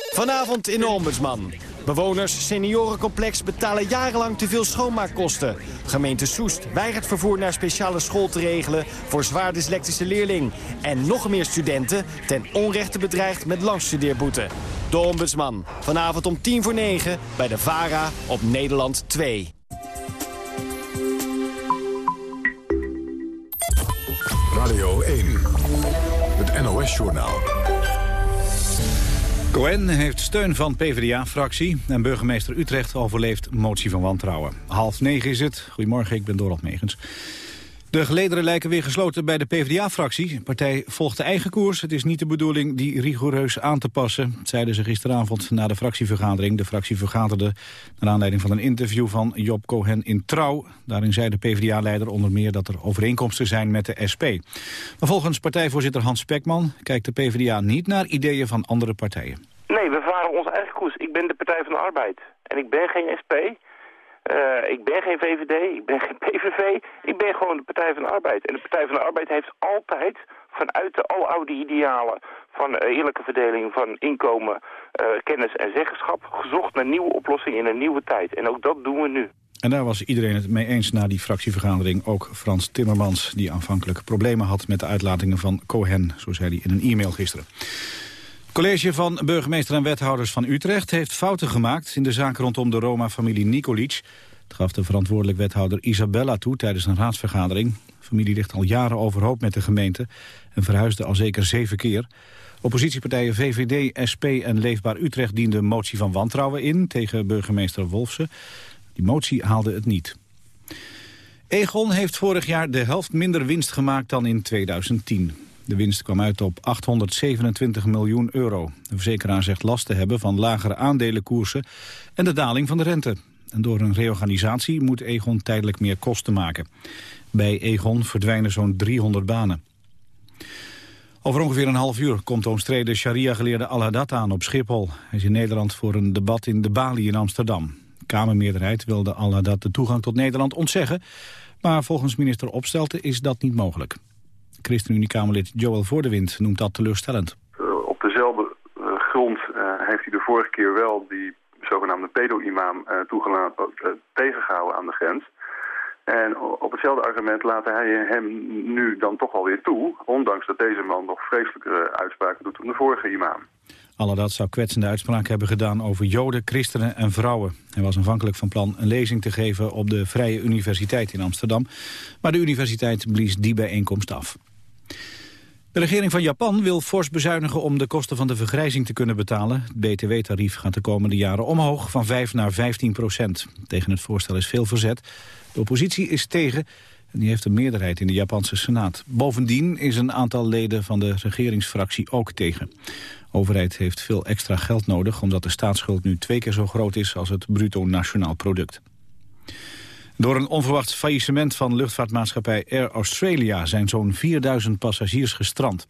Speaker 20: Vanavond in de Ombudsman. Bewoners seniorencomplex betalen jarenlang te veel schoonmaakkosten. Gemeente Soest weigert vervoer naar speciale school te regelen voor zwaar dyslectische leerling. En nog meer studenten ten onrechte bedreigd met langstudeerboete. De Ombudsman. Vanavond om tien voor negen bij de VARA op Nederland 2.
Speaker 1: Radio 1. Het NOS-journaal.
Speaker 2: Cohen heeft steun van PvdA-fractie en burgemeester Utrecht overleeft motie van wantrouwen. Half negen is het. Goedemorgen, ik ben Dorot Megens. De gelederen lijken weer gesloten bij de PvdA-fractie. De partij volgt de eigen koers. Het is niet de bedoeling die rigoureus aan te passen, zeiden ze gisteravond na de fractievergadering. De fractie vergaderde naar aanleiding van een interview van Job Cohen in Trouw. Daarin zei de PvdA-leider onder meer dat er overeenkomsten zijn met de SP. Maar volgens partijvoorzitter Hans Spekman kijkt de PvdA niet naar ideeën van andere partijen.
Speaker 11: Nee, we varen onze eigen koers. Ik ben de Partij van de Arbeid. En ik ben geen SP. Uh, ik ben geen VVD, ik ben geen PVV, ik ben gewoon de Partij van de Arbeid. En de Partij van de Arbeid heeft altijd vanuit de aloude idealen van eerlijke verdeling van inkomen, uh, kennis en zeggenschap gezocht naar nieuwe oplossingen in een nieuwe tijd. En ook dat doen we nu.
Speaker 2: En daar was iedereen het mee eens na die fractievergadering. Ook Frans Timmermans, die aanvankelijk problemen had met de uitlatingen van Cohen, zo zei hij in een e-mail gisteren. College van burgemeester en wethouders van Utrecht heeft fouten gemaakt in de zaak rondom de Roma-familie Nikolic. Het gaf de verantwoordelijk wethouder Isabella toe tijdens een raadsvergadering. De familie ligt al jaren overhoop met de gemeente en verhuisde al zeker zeven keer. Oppositiepartijen VVD, SP en Leefbaar Utrecht dienden motie van wantrouwen in tegen burgemeester Wolfsen. Die motie haalde het niet. Egon heeft vorig jaar de helft minder winst gemaakt dan in 2010. De winst kwam uit op 827 miljoen euro. De verzekeraar zegt last te hebben van lagere aandelenkoersen en de daling van de rente. En door een reorganisatie moet Egon tijdelijk meer kosten maken. Bij Egon verdwijnen zo'n 300 banen. Over ongeveer een half uur komt de omstreden sharia-geleerde Al-Haddad aan op Schiphol. Hij is in Nederland voor een debat in de Bali in Amsterdam. De Kamermeerderheid wilde Al-Haddad de toegang tot Nederland ontzeggen... maar volgens minister Opstelten is dat niet mogelijk. ChristenUnie-Kamerlid Joël Voordewind noemt dat teleurstellend.
Speaker 21: Uh, op dezelfde uh, grond uh, heeft hij de vorige keer wel die zogenaamde pedo-imam toegelaten, tegengehouden aan de grens. En op hetzelfde argument laat hij hem nu dan toch alweer toe... ondanks dat deze man nog vreselijke uitspraken doet dan de vorige imam.
Speaker 2: dat zou kwetsende uitspraken hebben gedaan over joden, christenen en vrouwen. Hij was aanvankelijk van plan een lezing te geven op de Vrije Universiteit in Amsterdam. Maar de universiteit blies die bijeenkomst af. De regering van Japan wil fors bezuinigen om de kosten van de vergrijzing te kunnen betalen. Het btw-tarief gaat de komende jaren omhoog van 5 naar 15 procent. Tegen het voorstel is veel verzet. De oppositie is tegen en die heeft een meerderheid in de Japanse Senaat. Bovendien is een aantal leden van de regeringsfractie ook tegen. De overheid heeft veel extra geld nodig omdat de staatsschuld nu twee keer zo groot is als het bruto nationaal product. Door een onverwacht faillissement van luchtvaartmaatschappij Air Australia zijn zo'n 4000 passagiers gestrand.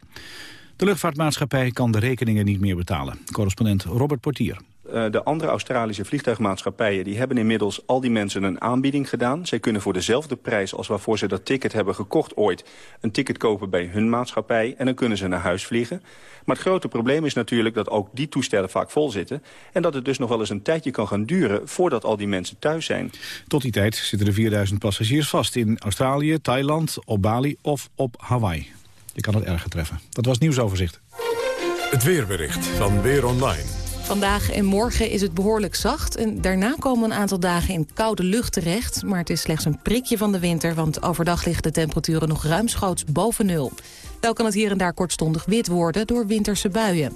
Speaker 2: De luchtvaartmaatschappij kan de rekeningen niet meer betalen. Correspondent Robert Portier.
Speaker 22: Eh, de andere Australische vliegtuigmaatschappijen... die hebben inmiddels al die mensen een aanbieding gedaan. Zij kunnen voor dezelfde prijs als waarvoor ze dat ticket hebben gekocht ooit... een ticket kopen bij hun maatschappij en dan kunnen ze naar huis vliegen. Maar het grote probleem is natuurlijk dat ook die toestellen vaak vol zitten... en dat het dus nog wel eens een tijdje kan gaan duren voordat al die mensen thuis zijn.
Speaker 2: Tot die tijd zitten er 4000 passagiers vast in Australië, Thailand, op Bali of op Hawaii. Je kan het erger treffen. Dat was nieuwsoverzicht.
Speaker 1: Het weerbericht van Weer Online.
Speaker 23: Vandaag en morgen is het behoorlijk zacht. En daarna komen een aantal dagen in koude lucht terecht. Maar het is slechts een prikje van de winter... want overdag liggen de temperaturen nog ruimschoots boven nul. Wel kan het hier en daar kortstondig wit worden door winterse buien.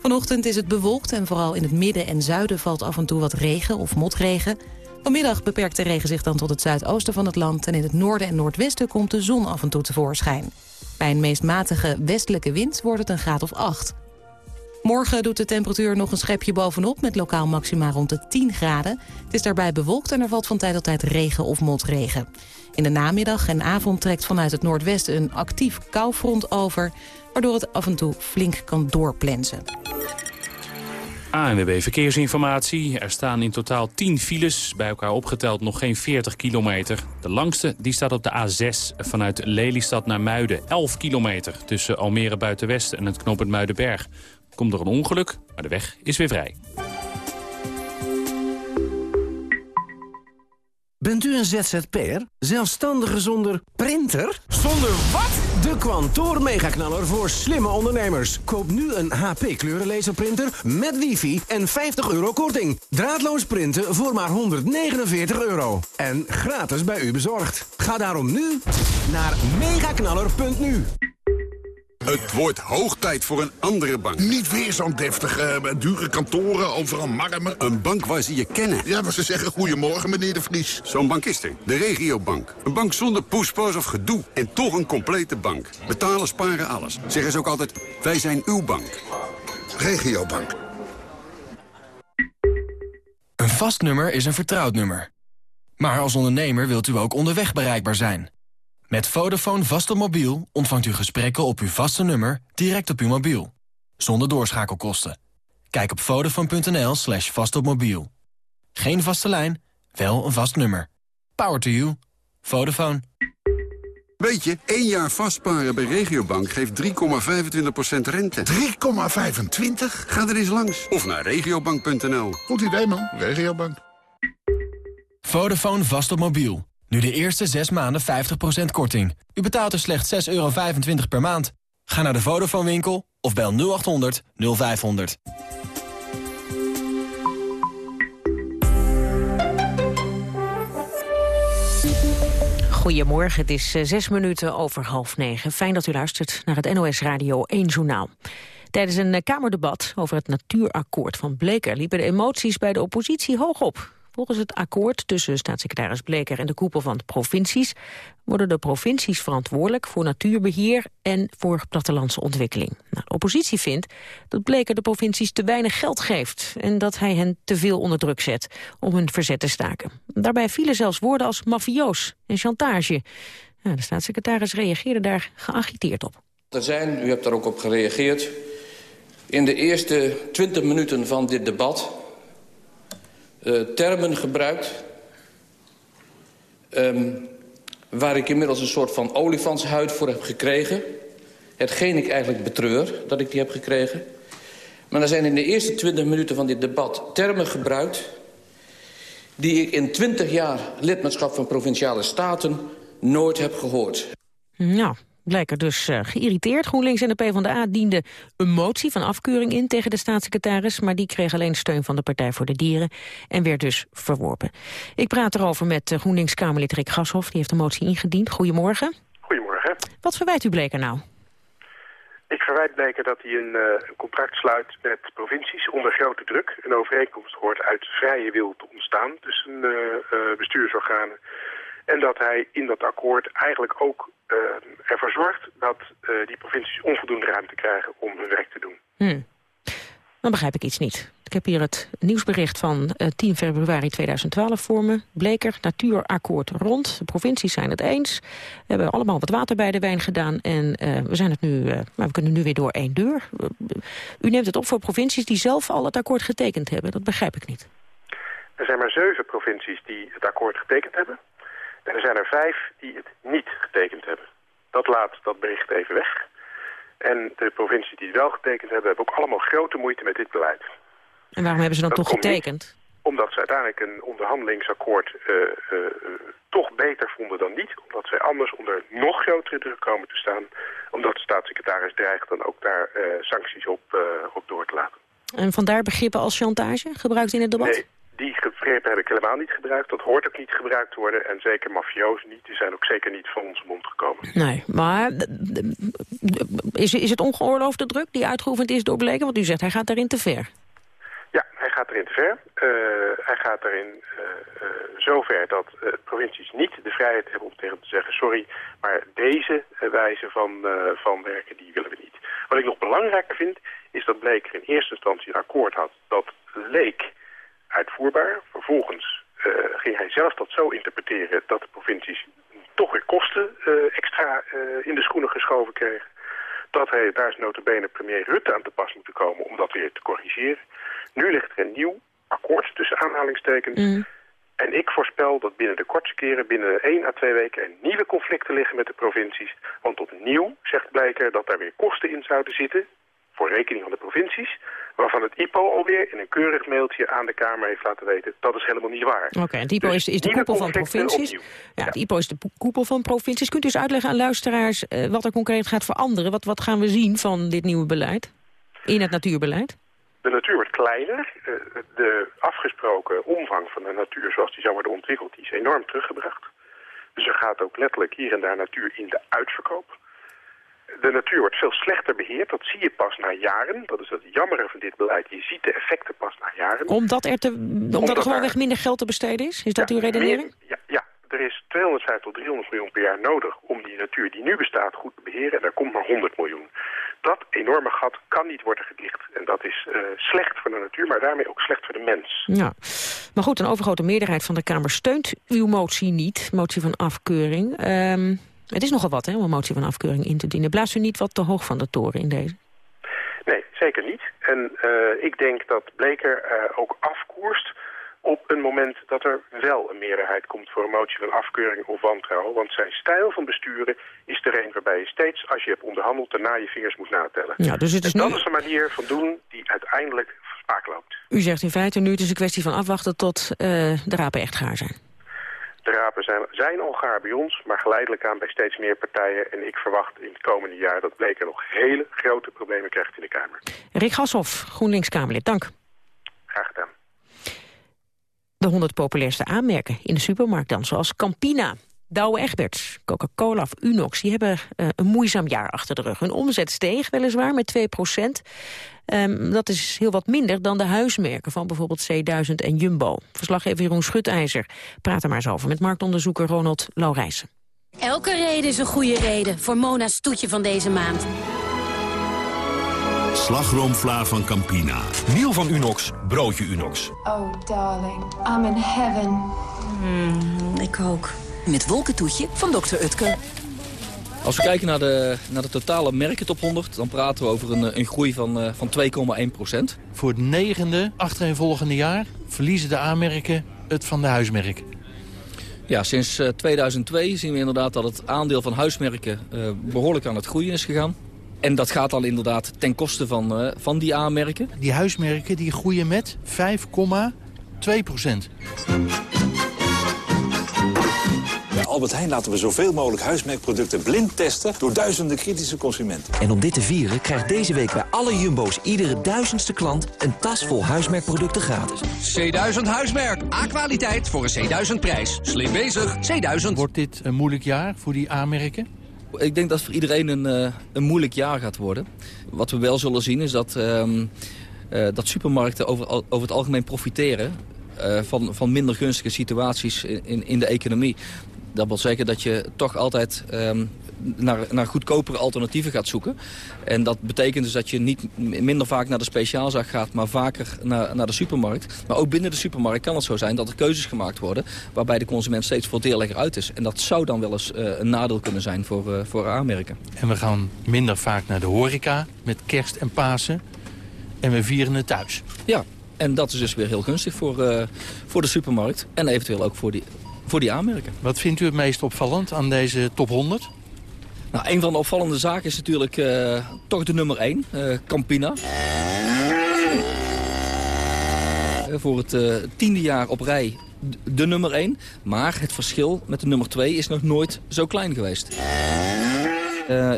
Speaker 23: Vanochtend is het bewolkt en vooral in het midden en zuiden... valt af en toe wat regen of motregen. Vanmiddag beperkt de regen zich dan tot het zuidoosten van het land... en in het noorden en noordwesten komt de zon af en toe tevoorschijn. Bij een meest matige westelijke wind wordt het een graad of 8. Morgen doet de temperatuur nog een schepje bovenop... met lokaal maxima rond de 10 graden. Het is daarbij bewolkt en er valt van tijd tot tijd regen of motregen. In de namiddag en avond trekt vanuit het noordwesten een actief koufront over... waardoor het af en toe flink kan doorplensen.
Speaker 3: ANWB Verkeersinformatie. Er staan in totaal 10 files, bij elkaar opgeteld nog geen 40 kilometer. De langste die staat op de A6 vanuit Lelystad naar Muiden. 11 kilometer tussen Almere Buitenwest en het knooppunt Muidenberg. Komt er een ongeluk, maar de weg is weer vrij.
Speaker 24: Bent u een ZZP'er? Zelfstandige zonder printer? Zonder wat? De Kwantoor Megaknaller voor slimme ondernemers. Koop nu een HP kleurenlaserprinter met wifi en 50 euro korting. Draadloos printen voor maar 149 euro. En gratis bij u bezorgd. Ga daarom nu naar megaknaller.nu.
Speaker 25: Het wordt hoog tijd voor een andere bank.
Speaker 26: Niet weer zo'n deftige, eh, dure kantoren, overal marmer.
Speaker 25: Een bank waar ze je kennen.
Speaker 26: Ja, waar ze zeggen goedemorgen, meneer de Vries.
Speaker 25: Zo'n bank is er. De regiobank. Een bank zonder poespas of gedoe. En toch een complete bank. Betalen, sparen, alles. Zeggen ze ook altijd, wij zijn uw bank.
Speaker 26: Regiobank.
Speaker 27: Een vast nummer is een vertrouwd nummer. Maar als ondernemer wilt u ook onderweg bereikbaar zijn. Met Vodafone vast op mobiel ontvangt u gesprekken op uw vaste nummer direct op uw mobiel. Zonder doorschakelkosten. Kijk op vodafone.nl slash vastopmobiel. Geen vaste lijn, wel een vast nummer. Power to you. Vodafone.
Speaker 25: Weet je, één jaar vastparen bij Regiobank geeft 3,25% rente.
Speaker 26: 3,25?
Speaker 25: Ga er eens langs. Of naar regiobank.nl.
Speaker 26: Goed idee, man. Regiobank.
Speaker 27: Vodafone vast op mobiel. Nu de eerste 6 maanden 50% korting. U betaalt er slechts 6,25 euro per maand. Ga naar de Vodafone winkel of bel 0800 0500.
Speaker 6: Goedemorgen, het is eh, zes minuten over half negen. Fijn dat u luistert naar het NOS Radio 1 Journaal. Tijdens een eh, Kamerdebat over het natuurakkoord van Bleker... liepen de emoties bij de oppositie hoog op. Volgens het akkoord tussen staatssecretaris Bleker en de koepel van de provincies... worden de provincies verantwoordelijk voor natuurbeheer en voor plattelandse ontwikkeling. Nou, de oppositie vindt dat Bleker de provincies te weinig geld geeft... en dat hij hen te veel onder druk zet om hun verzet te staken. Daarbij vielen zelfs woorden als mafioos en chantage. de staatssecretaris reageerde daar geagiteerd op.
Speaker 28: Er zijn, u hebt daar ook op gereageerd... in de eerste twintig minuten van dit debat uh, termen gebruikt... Um, waar ik inmiddels een soort van olifantshuid voor heb gekregen. Hetgeen ik eigenlijk betreur dat ik die heb gekregen. Maar er zijn in de eerste twintig minuten van dit debat termen gebruikt... die ik in twintig jaar lidmaatschap van Provinciale Staten nooit heb gehoord.
Speaker 6: Nou, blijken dus uh, geïrriteerd. GroenLinks en de PvdA dienden een motie van afkeuring in tegen de staatssecretaris... maar die kreeg alleen steun van de Partij voor de Dieren en werd dus verworpen. Ik praat erover met uh, GroenLinks-Kamerlid Rick Gashoff. Die heeft de motie ingediend. Goedemorgen.
Speaker 29: Goedemorgen.
Speaker 6: Wat verwijt u Bleker nou?
Speaker 29: Ik verwijt Bleker dat hij een, uh, een, contract sluit met provincies onder grote druk. Een overeenkomst hoort uit vrije wil te ontstaan tussen bestuursorganen. En dat hij in dat akkoord eigenlijk ook uh, ervoor zorgt dat uh, die provincies onvoldoende ruimte krijgen om hun werk te doen.
Speaker 6: Hmm. Dan begrijp ik iets niet. Ik heb hier het nieuwsbericht van uh, 10 februari 2012 voor me. Bleker, natuurakkoord rond. De provincies zijn het eens. We hebben allemaal wat water bij de wijn gedaan. En we, zijn het nu, maar we kunnen nu weer door één deur. u neemt het op voor provincies die zelf al het akkoord getekend hebben. Dat begrijp ik niet.
Speaker 29: Er zijn maar zeven provincies die het akkoord getekend hebben. En er zijn er vijf die het niet getekend hebben. Dat laat dat bericht even weg. En de provincies die het wel getekend hebben... hebben ook allemaal grote moeite met dit beleid.
Speaker 6: En waarom hebben ze dan toch getekend?
Speaker 29: omdat ze uiteindelijk een onderhandelingsakkoord uh, uh, toch beter vonden dan niet. Omdat zij anders onder nog grotere druk komen te staan. Omdat de staatssecretaris dreigt dan ook daar uh, sancties op, op door te laten.
Speaker 6: En vandaar begrippen als chantage gebruikt in het debat?
Speaker 29: Nee, die begrippen heb ik helemaal niet gebruikt. Dat hoort ook niet gebruikt te worden. En zeker mafiozen niet. Die zijn ook zeker niet van onze mond gekomen.
Speaker 6: Nee, maar is, is het ongeoorloofde druk die uitgeoefend is door Bleken? Want u zegt hij gaat daarin te ver.
Speaker 29: Ja, hij gaat erin te ver. Uh, hij gaat erin uh, uh, zover dat provincies niet de vrijheid hebben om tegen te zeggen... sorry, maar deze wijze van, van werken die willen we niet. Wat ik nog belangrijker vind, is dat Bleker in eerste instantie een akkoord had. Dat leek uitvoerbaar. Vervolgens uh, ging hij zelf dat zo interpreteren dat de provincies toch weer kosten uh, extra uh, in de schoenen geschoven kregen. Dat hij, daar is notabene premier Rutte aan te pas moeten komen om dat weer te corrigeren. Nu ligt er een nieuw akkoord tussen aanhalingstekens. Mm. En ik voorspel dat binnen de kortste keren, binnen 1 à 2 weken... er nieuwe conflicten liggen met de provincies. Want opnieuw zegt Blijker dat daar weer kosten in zouden zitten... voor rekening van de provincies... waarvan het IPO alweer in een keurig mailtje aan de Kamer heeft laten weten... dat is helemaal niet waar.
Speaker 6: Oké, okay, het IPO is, is de koepel van provincies. Ja, ja, het IPO is de koepel van provincies. Kunt u eens uitleggen aan luisteraars uh, wat er concreet gaat veranderen? Wat, wat gaan we zien van dit nieuwe beleid? In het natuurbeleid?
Speaker 29: De natuur wordt kleiner. Eh, de afgesproken omvang van de natuur zoals die zou worden ontwikkeld, die is enorm teruggebracht. Dus er gaat ook letterlijk hier en daar natuur in de uitverkoop. De natuur wordt veel slechter beheerd. Dat zie je pas na jaren. Dat is het jammere van dit beleid. Je ziet de effecten pas na jaren.
Speaker 6: Omdat er, te, omdat, omdat er gewoonweg minder geld te besteden is? Is dat uw redenering?
Speaker 29: ja, ja, er is 250 tot 300 miljoen per jaar nodig om die natuur die nu bestaat goed te beheren. En daar komt maar 100 miljoen dat enorme gat kan niet worden gedicht. En dat is uh, slecht voor de natuur, maar daarmee ook slecht voor de mens.
Speaker 6: Ja. Maar goed, een overgrote meerderheid van de Kamer steunt uw motie niet, motie van afkeuring. Um, het is nogal wat hè, om een motie van afkeuring in te dienen. Blaast u niet wat te hoog van de toren in deze?
Speaker 29: Nee, zeker niet. En uh, ik denk dat Bleker uh, ook afkoerst op een moment dat er wel een meerderheid komt voor een motie van afkeuring of wantrouwen. Want zijn stijl van besturen is er een waarbij je steeds, als je hebt onderhandeld, daarna je vingers moet natellen.
Speaker 6: Ja, dus het is
Speaker 29: en dat
Speaker 6: nu...
Speaker 29: is een manier van doen die uiteindelijk vaak loopt.
Speaker 6: U zegt in feite, nu het is een kwestie van afwachten tot uh, de rapen echt gaar zijn.
Speaker 29: De rapen zijn, zijn al gaar bij ons, maar geleidelijk aan bij steeds meer partijen. En ik verwacht in het komende jaar dat Bleker nog hele grote problemen krijgt in de Kamer.
Speaker 6: Rick Gashoff, GroenLinks-Kamerlid, dank.
Speaker 29: Graag gedaan
Speaker 6: de 100 populairste aanmerken in de supermarkt dan, zoals Campina. Douwe Egberts, Coca-Cola of Unox, die hebben uh, een moeizaam jaar achter de rug. Hun omzet steeg weliswaar met 2 procent. Um, dat is heel wat minder dan de huismerken van bijvoorbeeld C1000 en Jumbo. Verslaggever Jeroen Schutijzer praat er maar eens over met marktonderzoeker Ronald Laurijsen.
Speaker 30: Elke reden is een goede reden voor Mona's toetje van deze maand.
Speaker 31: Slagroomvla van Campina.
Speaker 32: Miel van Unox, broodje Unox.
Speaker 33: Oh, darling, I'm in heaven.
Speaker 30: Mm, ik ook. Met wolkentoetje van Dr. Utke.
Speaker 34: Als we kijken naar de, naar de totale merken top 100... dan praten we over een, een groei van, uh, van 2,1 procent.
Speaker 35: Voor het negende achtereenvolgende jaar verliezen de aanmerken het van de huismerk.
Speaker 34: Ja, sinds uh, 2002 zien we inderdaad dat het aandeel van huismerken uh, behoorlijk aan het groeien is gegaan. En dat gaat al inderdaad ten koste van, uh, van die aanmerken.
Speaker 35: Die huismerken die groeien met 5,2 procent.
Speaker 36: Bij Albert Heijn laten we zoveel mogelijk huismerkproducten blind testen... door duizenden kritische consumenten.
Speaker 37: En om dit te vieren krijgt deze week bij alle Jumbo's... iedere duizendste klant een tas vol huismerkproducten gratis.
Speaker 38: C1000 Huismerk. A-kwaliteit voor een C1000 prijs. Slim bezig. C1000.
Speaker 35: Wordt dit een moeilijk jaar voor die aanmerken?
Speaker 34: Ik denk dat het voor iedereen een, uh, een moeilijk jaar gaat worden. Wat we wel zullen zien is dat, uh, uh, dat supermarkten over, over het algemeen profiteren... van, van minder gunstige situaties in, in de economie. Dat wil zeggen dat je toch altijd um, naar, naar goedkopere alternatieven gaat zoeken. En dat betekent dus dat je niet minder vaak naar de speciaalzaak gaat... maar vaker naar, naar de supermarkt. Maar ook binnen de supermarkt kan het zo zijn dat er keuzes gemaakt worden... waarbij de consument steeds voordeliger uit is. En dat zou dan wel eens uh, een nadeel kunnen zijn voor, uh, voor aanmerken.
Speaker 35: En we gaan minder vaak naar de horeca met kerst en Pasen. En we vieren het thuis.
Speaker 34: Ja, en dat is dus weer heel gunstig voor, uh, voor de supermarkt. En eventueel ook voor die, voor die aanmerken.
Speaker 35: Wat vindt u het meest opvallend aan deze top 100?
Speaker 34: Nou, een van de opvallende zaken is natuurlijk uh, toch de nummer 1, uh, Campina. Uh, voor het tiende jaar op rij de nummer 1. Maar het verschil met de nummer 2 is nog nooit zo klein geweest.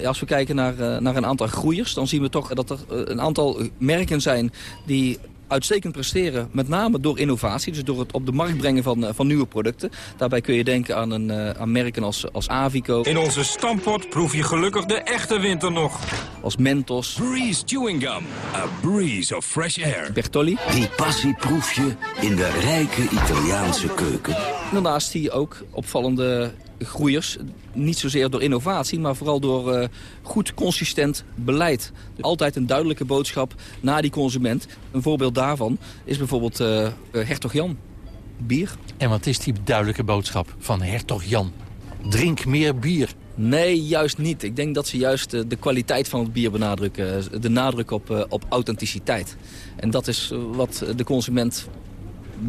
Speaker 34: als we kijken naar, naar een aantal groeiers, dan zien we toch dat er een aantal merken zijn die uitstekend presteren. Met name door innovatie, dus door het op de markt brengen van, uh, van nieuwe producten. Daarbij kun je denken aan, een, uh, aan merken als, als Avico.
Speaker 39: In onze stampot proef je gelukkig de echte winter nog.
Speaker 34: Als Mentos.
Speaker 38: Breeze Chewing Gum. A breeze of fresh air.
Speaker 34: Bertolli.
Speaker 31: Die passie proef je in de rijke Italiaanse keuken.
Speaker 34: Daarnaast zie je ook opvallende groeiers. Niet zozeer door innovatie, maar vooral door uh, goed consistent beleid. Altijd een duidelijke boodschap naar die consument. Een voorbeeld daarvan is bijvoorbeeld uh, Hertog Jan. Bier.
Speaker 35: En wat is die duidelijke boodschap van Hertog Jan? Drink meer bier.
Speaker 34: Nee, juist niet. Ik denk dat ze juist de kwaliteit van het bier benadrukken. De nadruk op, op authenticiteit. En dat is wat de consument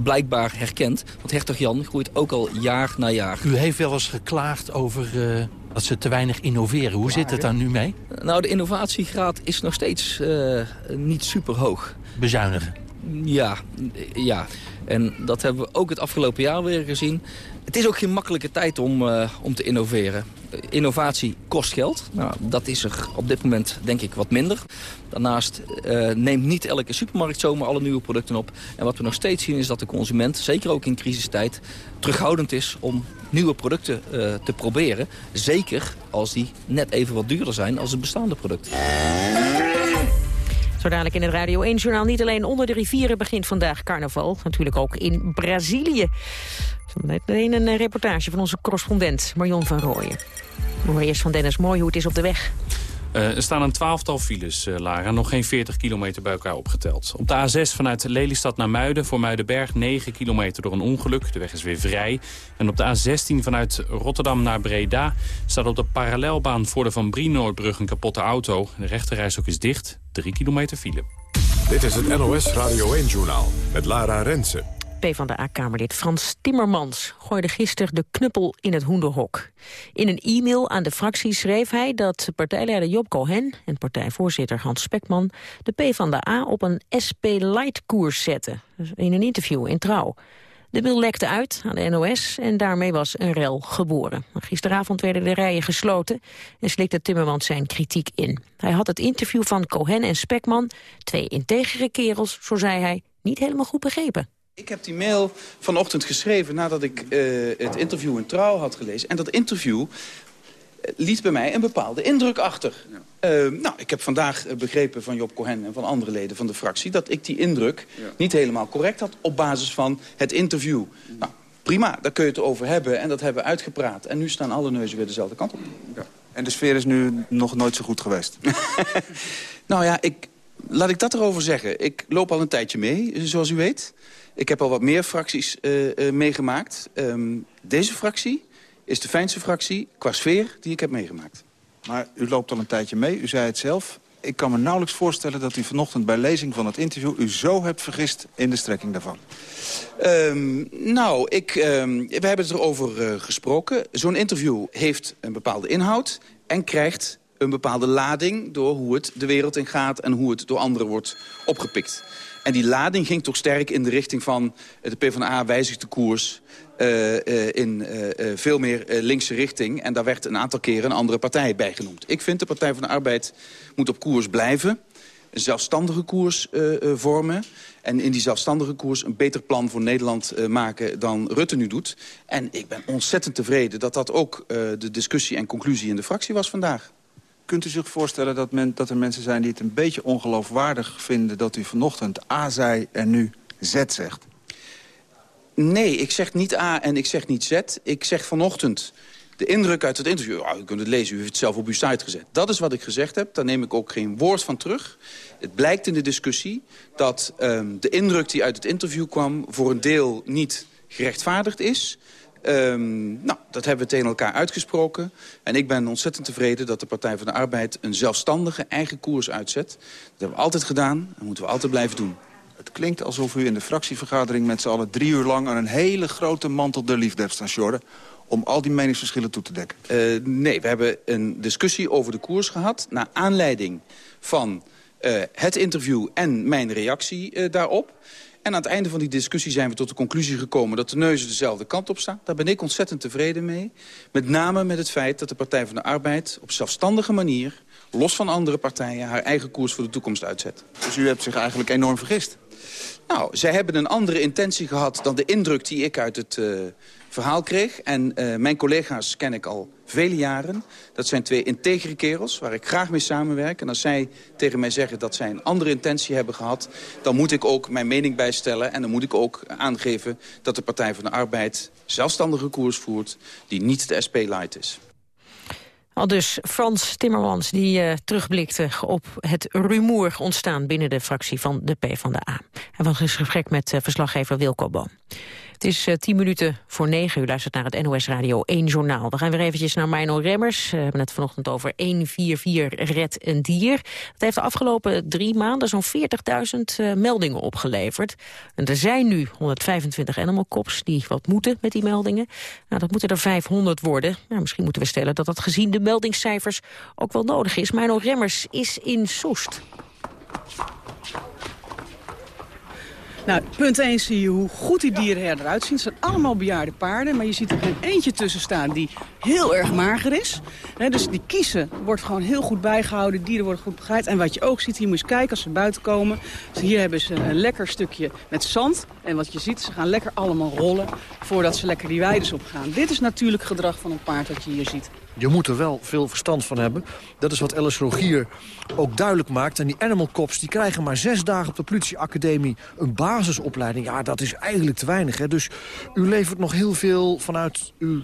Speaker 34: blijkbaar herkent. Want hertog Jan groeit ook al jaar na jaar.
Speaker 35: U heeft wel eens geklaagd over uh, dat ze te weinig innoveren. Hoe zit het daar nu mee?
Speaker 34: Nou, de innovatiegraad is nog steeds uh, niet super hoog.
Speaker 35: Bezuinigen?
Speaker 34: Ja, ja. En dat hebben we ook het afgelopen jaar weer gezien. Het is ook geen makkelijke tijd om, uh, om te innoveren. Innovatie kost geld. Nou, dat is er op dit moment denk ik wat minder. Daarnaast uh, neemt niet elke supermarkt zomaar alle nieuwe producten op. En wat we nog steeds zien is dat de consument, zeker ook in crisistijd... terughoudend is om nieuwe producten te proberen. Zeker als die net even wat duurder zijn als het bestaande product.
Speaker 6: Zo in het Radio 1-journaal. Niet alleen onder de rivieren begint vandaag carnaval. Natuurlijk ook in Brazilië. Meteen een reportage van onze correspondent Marion van Rooyen. Maar eerst van Dennis Mooi hoe het is op de weg.
Speaker 3: Uh, er staan een twaalftal files, uh, Lara. Nog geen 40 kilometer bij elkaar opgeteld. Op de A6 vanuit Lelystad naar Muiden voor Muidenberg 9 kilometer door een ongeluk. De weg is weer vrij. En op de A16 vanuit Rotterdam naar Breda staat op de parallelbaan voor de Van Brienoordbrug een kapotte auto. De rechterreis ook is dicht. 3 kilometer file.
Speaker 1: Dit is het NOS Radio 1-journaal met Lara Rensen.
Speaker 6: PvdA-kamerlid Frans Timmermans gooide gisteren de knuppel in het hoenderhok. In een e-mail aan de fractie schreef hij dat partijleider Job Cohen en partijvoorzitter Hans Spekman de PvdA op een SP-light-koers zetten. In een interview in Trouw. De mail lekte uit aan de NOS en daarmee was een rel geboren. Gisteravond werden de rijen gesloten en slikte Timmermans zijn kritiek in. Hij had het interview van Cohen en Spekman, twee integere kerels, zo zei hij, niet helemaal goed begrepen.
Speaker 40: Ik heb die mail vanochtend geschreven nadat ik uh, het interview in Trouw had gelezen. En dat interview eh, liet bij mij een bepaalde indruk achter. Uh, nou, ik heb vandaag begrepen van Job Cohen en van andere leden van de fractie... dat ik die indruk ja. niet helemaal correct had op basis van het interview. Mm. Nou, prima, daar kun je het over hebben en dat hebben we uitgepraat. En nu staan alle neuzen weer dezelfde kant op.
Speaker 41: Ja. En de sfeer is nu nog nooit zo goed geweest?
Speaker 40: nou ja, ik, laat ik dat erover zeggen. Ik loop al een tijdje mee, zoals u weet... Ik heb al wat meer fracties uh, uh, meegemaakt. Um, deze fractie is de fijnste fractie qua sfeer die ik heb meegemaakt.
Speaker 41: Maar u loopt al een tijdje mee, u zei het zelf. Ik kan me nauwelijks voorstellen dat u vanochtend bij lezing van het interview... u zo hebt vergist in de strekking daarvan.
Speaker 40: Um, nou, ik, um, we hebben het erover uh, gesproken. Zo'n interview heeft een bepaalde inhoud en krijgt een bepaalde lading... door hoe het de wereld in gaat en hoe het door anderen wordt opgepikt. En die lading ging toch sterk in de richting van de PvdA wijzigt de koers... Uh, uh, in uh, veel meer linkse richting. En daar werd een aantal keren een andere partij bij genoemd. Ik vind de Partij van de Arbeid moet op koers blijven. Een zelfstandige koers vormen. En in die zelfstandige koers een beter plan voor Nederland maken dan Rutte nu doet. En ik ben ontzettend tevreden dat dat ook de discussie en conclusie in de fractie was vandaag.
Speaker 41: Kunt u zich voorstellen dat, men, dat er mensen zijn die het een beetje ongeloofwaardig vinden... dat u vanochtend A zei en nu Z zegt?
Speaker 40: Nee, ik zeg niet A en ik zeg niet Z. Ik zeg vanochtend de indruk uit het interview... U kunt het lezen, u heeft het zelf op uw site gezet. Dat is wat ik gezegd heb, daar neem ik ook geen woord van terug. Het blijkt in de discussie dat um, de indruk die uit het interview kwam... voor een deel niet gerechtvaardigd is... Um, nou, dat hebben we tegen elkaar uitgesproken. En ik ben ontzettend tevreden dat de Partij van de Arbeid... een zelfstandige eigen koers uitzet. Dat hebben we altijd gedaan en moeten we altijd blijven doen.
Speaker 41: Het klinkt alsof u in de fractievergadering met z'n allen drie uur lang... aan een hele grote mantel der liefde hebt staan sjorden om al die meningsverschillen toe te dekken?
Speaker 40: Uh, nee, we hebben een discussie over de koers gehad... naar aanleiding van uh, het interview en mijn reactie uh, daarop. En aan het einde van die discussie zijn we tot de conclusie gekomen... dat de neuzen dezelfde kant op staan. Daar ben ik ontzettend tevreden mee. Met name met het feit dat de Partij van de Arbeid op zelfstandige manier... los van andere partijen haar eigen koers voor de toekomst uitzet.
Speaker 41: Dus u hebt zich eigenlijk enorm vergist?
Speaker 40: Nou, zij hebben een andere intentie gehad dan de indruk die ik uit het uh, verhaal kreeg. En uh, mijn collega's ken ik al vele jaren. Dat zijn twee integere kerels waar ik graag mee samenwerk. En als zij tegen mij zeggen dat zij een andere intentie hebben gehad... dan moet ik ook mijn mening bijstellen. En dan moet ik ook aangeven dat de Partij van de Arbeid zelfstandige koers voert... die niet de SP-light is.
Speaker 6: Al dus Frans Timmermans die uh, terugblikte op het rumoer ontstaan binnen de fractie van de PvdA. Hij was in gesprek met uh, verslaggever Wilco Boom. Het is uh, tien minuten voor negen. U luistert naar het NOS Radio 1 Journaal. We gaan weer eventjes naar Mino Remmers. We hebben het vanochtend over 144 Red een Dier. Het heeft de afgelopen drie maanden zo'n 40.000 uh, meldingen opgeleverd. En er zijn nu 125 animal cops die wat moeten met die meldingen. Nou, dat moeten er 500 worden. Nou, misschien moeten we stellen dat dat gezien de meldingscijfers ook wel nodig is. Mino Remmers is in Soest.
Speaker 13: Nou, punt 1 zie je hoe goed die dieren eruit zien. Het zijn allemaal bejaarde paarden, maar je ziet er geen eentje tussen staan die heel erg mager is. dus die kiezen wordt gewoon heel goed bijgehouden, dieren worden goed begeleid. En wat je ook ziet, hier moet je eens kijken als ze buiten komen. Dus hier hebben ze een lekker stukje met zand. En wat je ziet, ze gaan lekker allemaal rollen voordat ze lekker die weides opgaan. Dit is natuurlijk gedrag van een paard dat je hier ziet.
Speaker 12: Je moet er wel veel verstand van hebben. Dat is wat Alice Rogier ook duidelijk maakt. En die animal cops die krijgen maar zes dagen op de politieacademie een basisopleiding. Ja, dat is eigenlijk te weinig. Hè? Dus u levert nog heel veel vanuit uw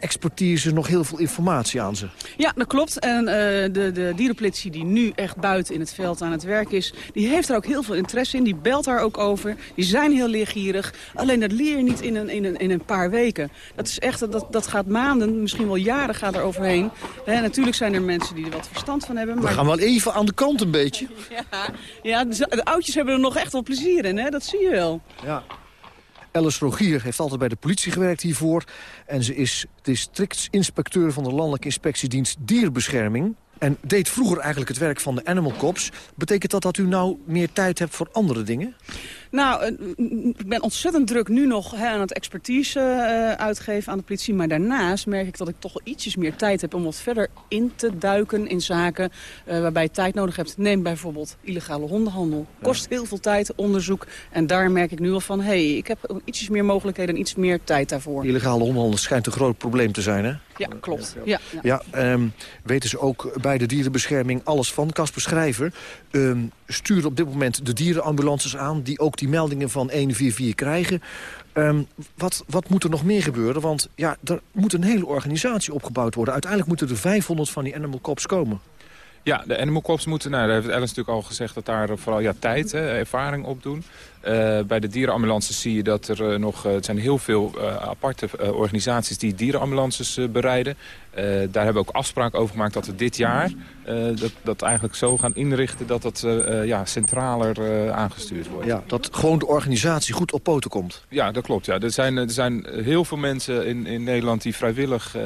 Speaker 12: expertise nog heel veel informatie aan ze.
Speaker 13: Ja, dat klopt. En uh, de, de dierenpolitie die nu echt buiten in het veld aan het werk is... die heeft er ook heel veel interesse in. Die belt daar ook over. Die zijn heel leergierig. Alleen dat leer je niet in een, in een, in een paar weken. Dat, is echt, dat, dat gaat maanden, misschien wel jaren gaat er overheen. He, natuurlijk zijn er mensen die er wat verstand van hebben.
Speaker 12: Maar... We gaan wel even aan de kant een beetje.
Speaker 13: Ja, ja de, de oudjes hebben er nog echt wel plezier in, hè? dat zie je wel.
Speaker 12: Ja. Alice Rogier heeft altijd bij de politie gewerkt hiervoor. En ze is districtsinspecteur van de Landelijke Inspectiedienst Dierbescherming. En deed vroeger eigenlijk het werk van de Animal Cops. Betekent dat dat u nou meer tijd hebt voor andere dingen?
Speaker 13: Nou, ik ben ontzettend druk nu nog hè, aan het expertise uh, uitgeven aan de politie. Maar daarnaast merk ik dat ik toch wel ietsjes meer tijd heb om wat verder in te duiken in zaken uh, waarbij je tijd nodig hebt. Neem bijvoorbeeld illegale hondenhandel. Kost heel veel tijd, onderzoek. En daar merk ik nu al van, hé, hey, ik heb ietsjes meer mogelijkheden en iets meer tijd daarvoor.
Speaker 12: Illegale hondenhandel schijnt een groot probleem te zijn, hè?
Speaker 13: Ja, klopt. Ja,
Speaker 12: ja. ja um, weten ze ook bij de dierenbescherming alles van. Kasper Schrijver um, stuurt op dit moment de dierenambulances aan... die ook die meldingen van 144 krijgen. Um, wat, wat moet er nog meer gebeuren? Want ja, er moet een hele organisatie opgebouwd worden. Uiteindelijk moeten er 500 van die animal cops komen.
Speaker 14: Ja, de animal cops moeten, nou, daar heeft Ellen natuurlijk al gezegd... dat daar vooral ja, tijd, hè, ervaring op doen. Uh, bij de dierenambulances zie je dat er uh, nog... Uh, het zijn heel veel aparte organisaties die dierenambulances bereiden. daar hebben we ook afspraken over gemaakt dat we dit jaar... dat, dat eigenlijk zo gaan inrichten dat dat ja, centraler aangestuurd wordt.
Speaker 12: Ja, dat gewoon de organisatie goed op poten komt.
Speaker 14: Ja, dat klopt. Ja. Er, zijn, er zijn heel veel mensen in, in Nederland die vrijwillig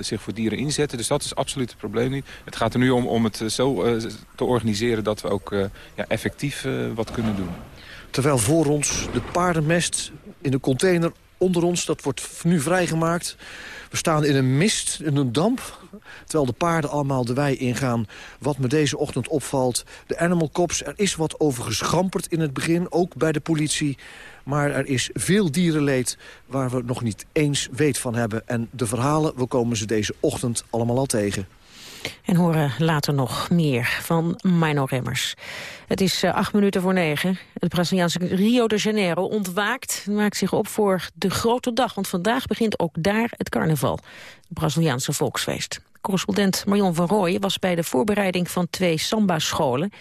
Speaker 14: zich voor dieren inzetten. Dus dat is absoluut het probleem niet. Het gaat er nu om om het zo te organiseren dat we ook ja, effectief wat kunnen doen.
Speaker 12: Terwijl voor ons de paardenmest in de container onder ons, dat wordt nu vrijgemaakt. We staan in een mist, in een damp. Terwijl de paarden allemaal de wei ingaan. Wat me deze ochtend opvalt, de animal cops, er is wat over geschamperd in het begin. Ook bij de politie. Maar er is veel dierenleed waar we nog niet eens weet van hebben. En de verhalen, we komen ze deze ochtend allemaal al tegen.
Speaker 6: En horen later nog meer van Mino Remmers. Het is uh, acht minuten voor negen. Het Braziliaanse Rio de Janeiro ontwaakt maakt zich op voor de grote dag. Want vandaag begint ook daar het carnaval. Het Braziliaanse volksfeest. Correspondent Marion van Rooyen was bij de voorbereiding van twee samba-scholen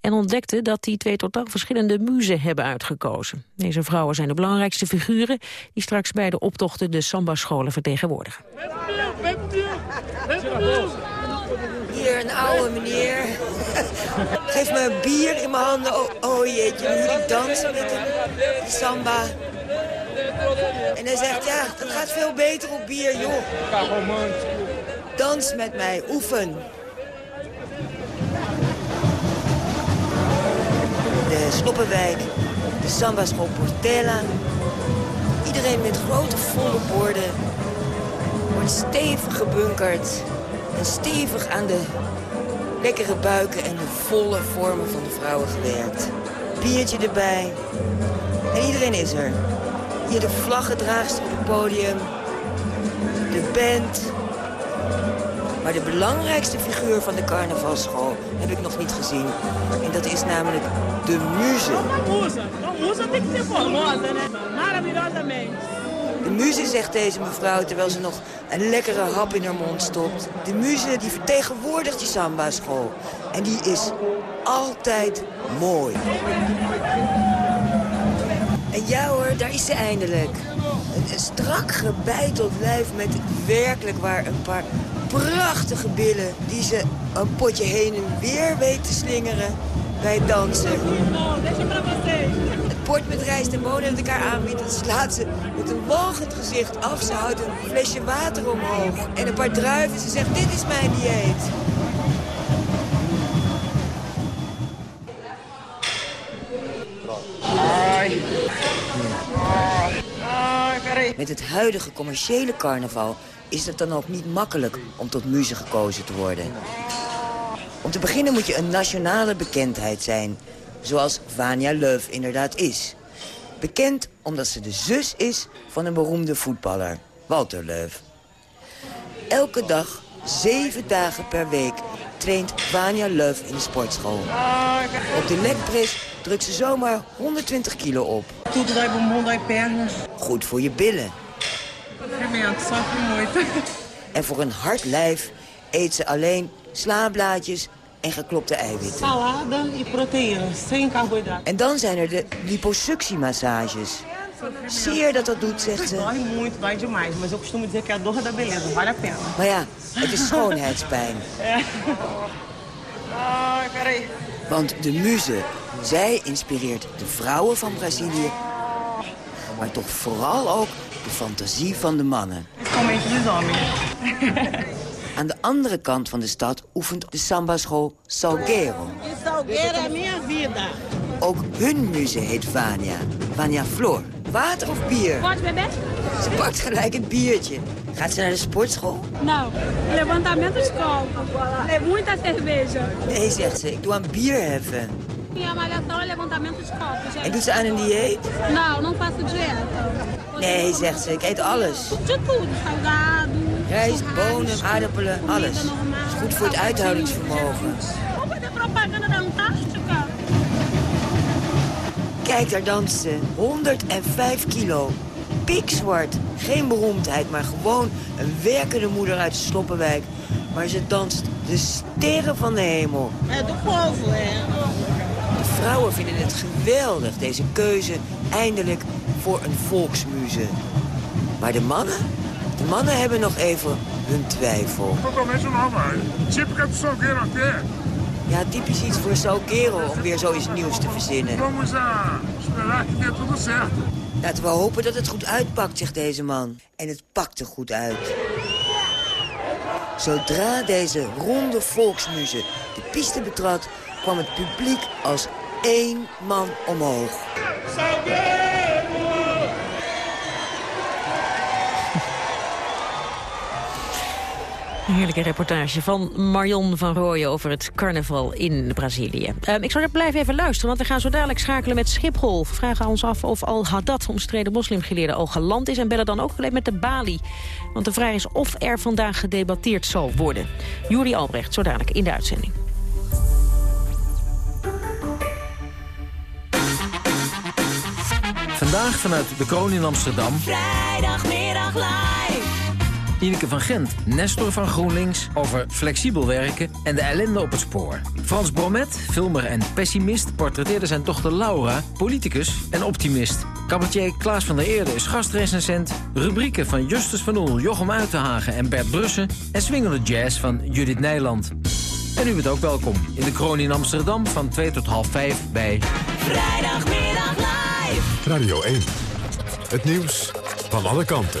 Speaker 6: en ontdekte dat die twee totaal verschillende muzen hebben uitgekozen. Deze vrouwen zijn de belangrijkste figuren die straks bij de optochten de samba-scholen vertegenwoordigen.
Speaker 42: Een oude meneer. Geef me een bier in mijn handen. Oh, oh jeetje, moet ik dansen met de samba? En hij zegt, ja, dat gaat veel beter op bier, joh. Dans met mij, oefen. De Sloppenwijk, de samba-school Portella. Iedereen met grote volle borden. Wordt stevig gebunkerd en stevig aan de lekkere buiken en de volle vormen van de vrouwen gewerkt. biertje erbij. En iedereen is er. Hier de vlaggedraagster op het podium. De band. Maar de belangrijkste figuur van de carnavalschool heb ik nog niet gezien. En dat is namelijk de muze. De muze, zegt deze mevrouw, terwijl ze nog een lekkere hap in haar mond stopt. De muze die vertegenwoordigt die samba-school. En die is altijd mooi. En ja hoor, daar is ze eindelijk. Een, strak gebeiteld lijf met werkelijk waar een paar prachtige billen... die ze een potje heen en weer weet te slingeren bij het dansen. Bord met rijst en bonen dat elkaar aanbiedt... dat slaat ze met een walgend gezicht af. Ze houdt een flesje water omhoog en een paar druiven. Ze zegt, dit is mijn dieet. Met het huidige commerciële carnaval is het dan ook niet makkelijk om tot muze gekozen te worden. Om te beginnen moet je een nationale bekendheid zijn, zoals Vania Leuf inderdaad is. Bekend omdat ze de zus is van een beroemde voetballer, Walter Leuf. Elke dag, zeven dagen per week, traint Vania Leuf in de sportschool. Op de lekpres drukt ze zomaar 120 kilo op.
Speaker 43: Perna.
Speaker 42: Goed voor je billen. En voor een hard lijf eet ze alleen slaablaadjes en geklopte eiwitten.
Speaker 43: Salada e proteína, sem carboidrato.
Speaker 42: En dan zijn er de liposuctiemassages. Zie je dat dat doet, zegt ze.
Speaker 43: Dói muito, dói demais. Mas eu costumo dizer que é a dor da beleza, vale a pena.
Speaker 42: Maar ja, het is schoonheidspijn.
Speaker 43: Peraí.
Speaker 42: Want de muze, zij inspireert de vrouwen van Brazilië... maar toch vooral ook de fantasie van de mannen.
Speaker 43: Principalmente dos homens.
Speaker 42: Aan de andere kant van de stad oefent de samba-school Salgueiro.
Speaker 43: Salgueiro é minha vida.
Speaker 42: Ook hun muze heet Vania. Vania Flor. Water of bier?
Speaker 44: Beber?
Speaker 42: Ze pakt gelijk het biertje. Gaat ze naar de sportschool?
Speaker 44: Não. Levantamento de copo. É muita cerveja.
Speaker 42: Nee, zegt ze. Ik doe aan bier heffen.
Speaker 44: Gente.
Speaker 42: En doet ze aan een dieet?
Speaker 44: Não, não faço dieta.
Speaker 42: Nee, zegt ze. Ik eet alles.
Speaker 44: De tudo. Salgado.
Speaker 42: Rijst, bonen, aardappelen, alles. is goed voor het uithoudingsvermogen. Kijk, daar danst ze. 105 kilo. Pikzwart. Geen beroemdheid, maar gewoon een werkende moeder uit de Sloppenwijk. Maar ze danst de sterren van de hemel. De vrouwen vinden het geweldig, deze keuze eindelijk voor een volksmuze. Maar de mannen? Mannen hebben nog even hun twijfel.
Speaker 45: Até.
Speaker 42: Ja, typisch iets voor Salguero om weer zoiets nieuws te verzinnen. Laten we hopen dat het goed uitpakt, zegt deze man. En het pakte goed uit. Zodra deze ronde volksmuze de piste betrad... kwam het publiek als één man omhoog.
Speaker 6: Een heerlijke reportage van Marion van Rooyen over het carnaval in Brazilië. Ehm, ik zou blijven even luisteren, want we gaan zo dadelijk schakelen met Schiphol. We vragen ons af of Al-Haddad, omstreden moslimgeleerde, al geland is... en bellen dan ook gelijk met de Bali. Want de vraag is of er vandaag gedebatteerd zal worden. Juri Albrecht, zo dadelijk in de uitzending.
Speaker 46: Vandaag vanuit de kroon in Amsterdam.
Speaker 47: Vrijdagmiddag live.
Speaker 46: Ineke van Gent, Nestor van GroenLinks over flexibel werken en de ellende op het spoor. Frans Bromet, filmer en pessimist, portretteerde zijn dochter Laura, politicus en optimist. Cabaretier Klaas van der Eerde is gastrecensent. Rubrieken van Justus van Oel, Jochem Uitenhagen en Bert Brussen. En swingende jazz van Judith Nijland. En u bent ook welkom in de kroon in Amsterdam van 2 tot half 5 bij...
Speaker 47: Vrijdagmiddag live.
Speaker 1: Radio 1. Het nieuws van alle kanten.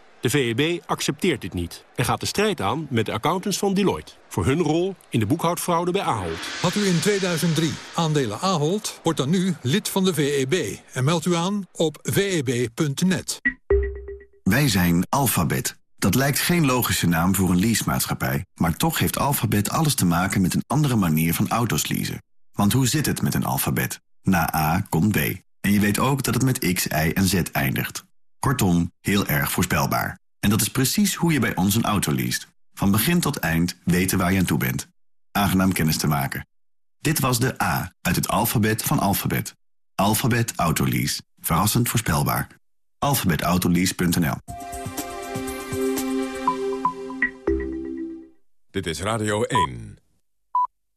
Speaker 48: De VEB accepteert dit niet en gaat de strijd aan met de accountants van Deloitte... voor hun rol in de boekhoudfraude bij Ahold.
Speaker 35: Had u in 2003 aandelen Ahold, wordt dan nu lid van de VEB... en meldt u aan op veb.net.
Speaker 49: Wij zijn Alphabet. Dat lijkt geen logische naam voor een leasemaatschappij... maar toch heeft Alphabet alles te maken met een andere manier van auto's leasen. Want hoe zit het met een alfabet? Na A komt B. En je weet ook dat het met X, Y en Z eindigt. Kortom, heel erg voorspelbaar. En dat is precies hoe je bij ons een auto leest. Van begin tot eind weten waar je aan toe bent. Aangenaam kennis te maken. Dit was de A uit het alfabet van alfabet. Alphabet Autolease. Verrassend voorspelbaar. alphabetautolease.nl
Speaker 1: Dit is Radio 1.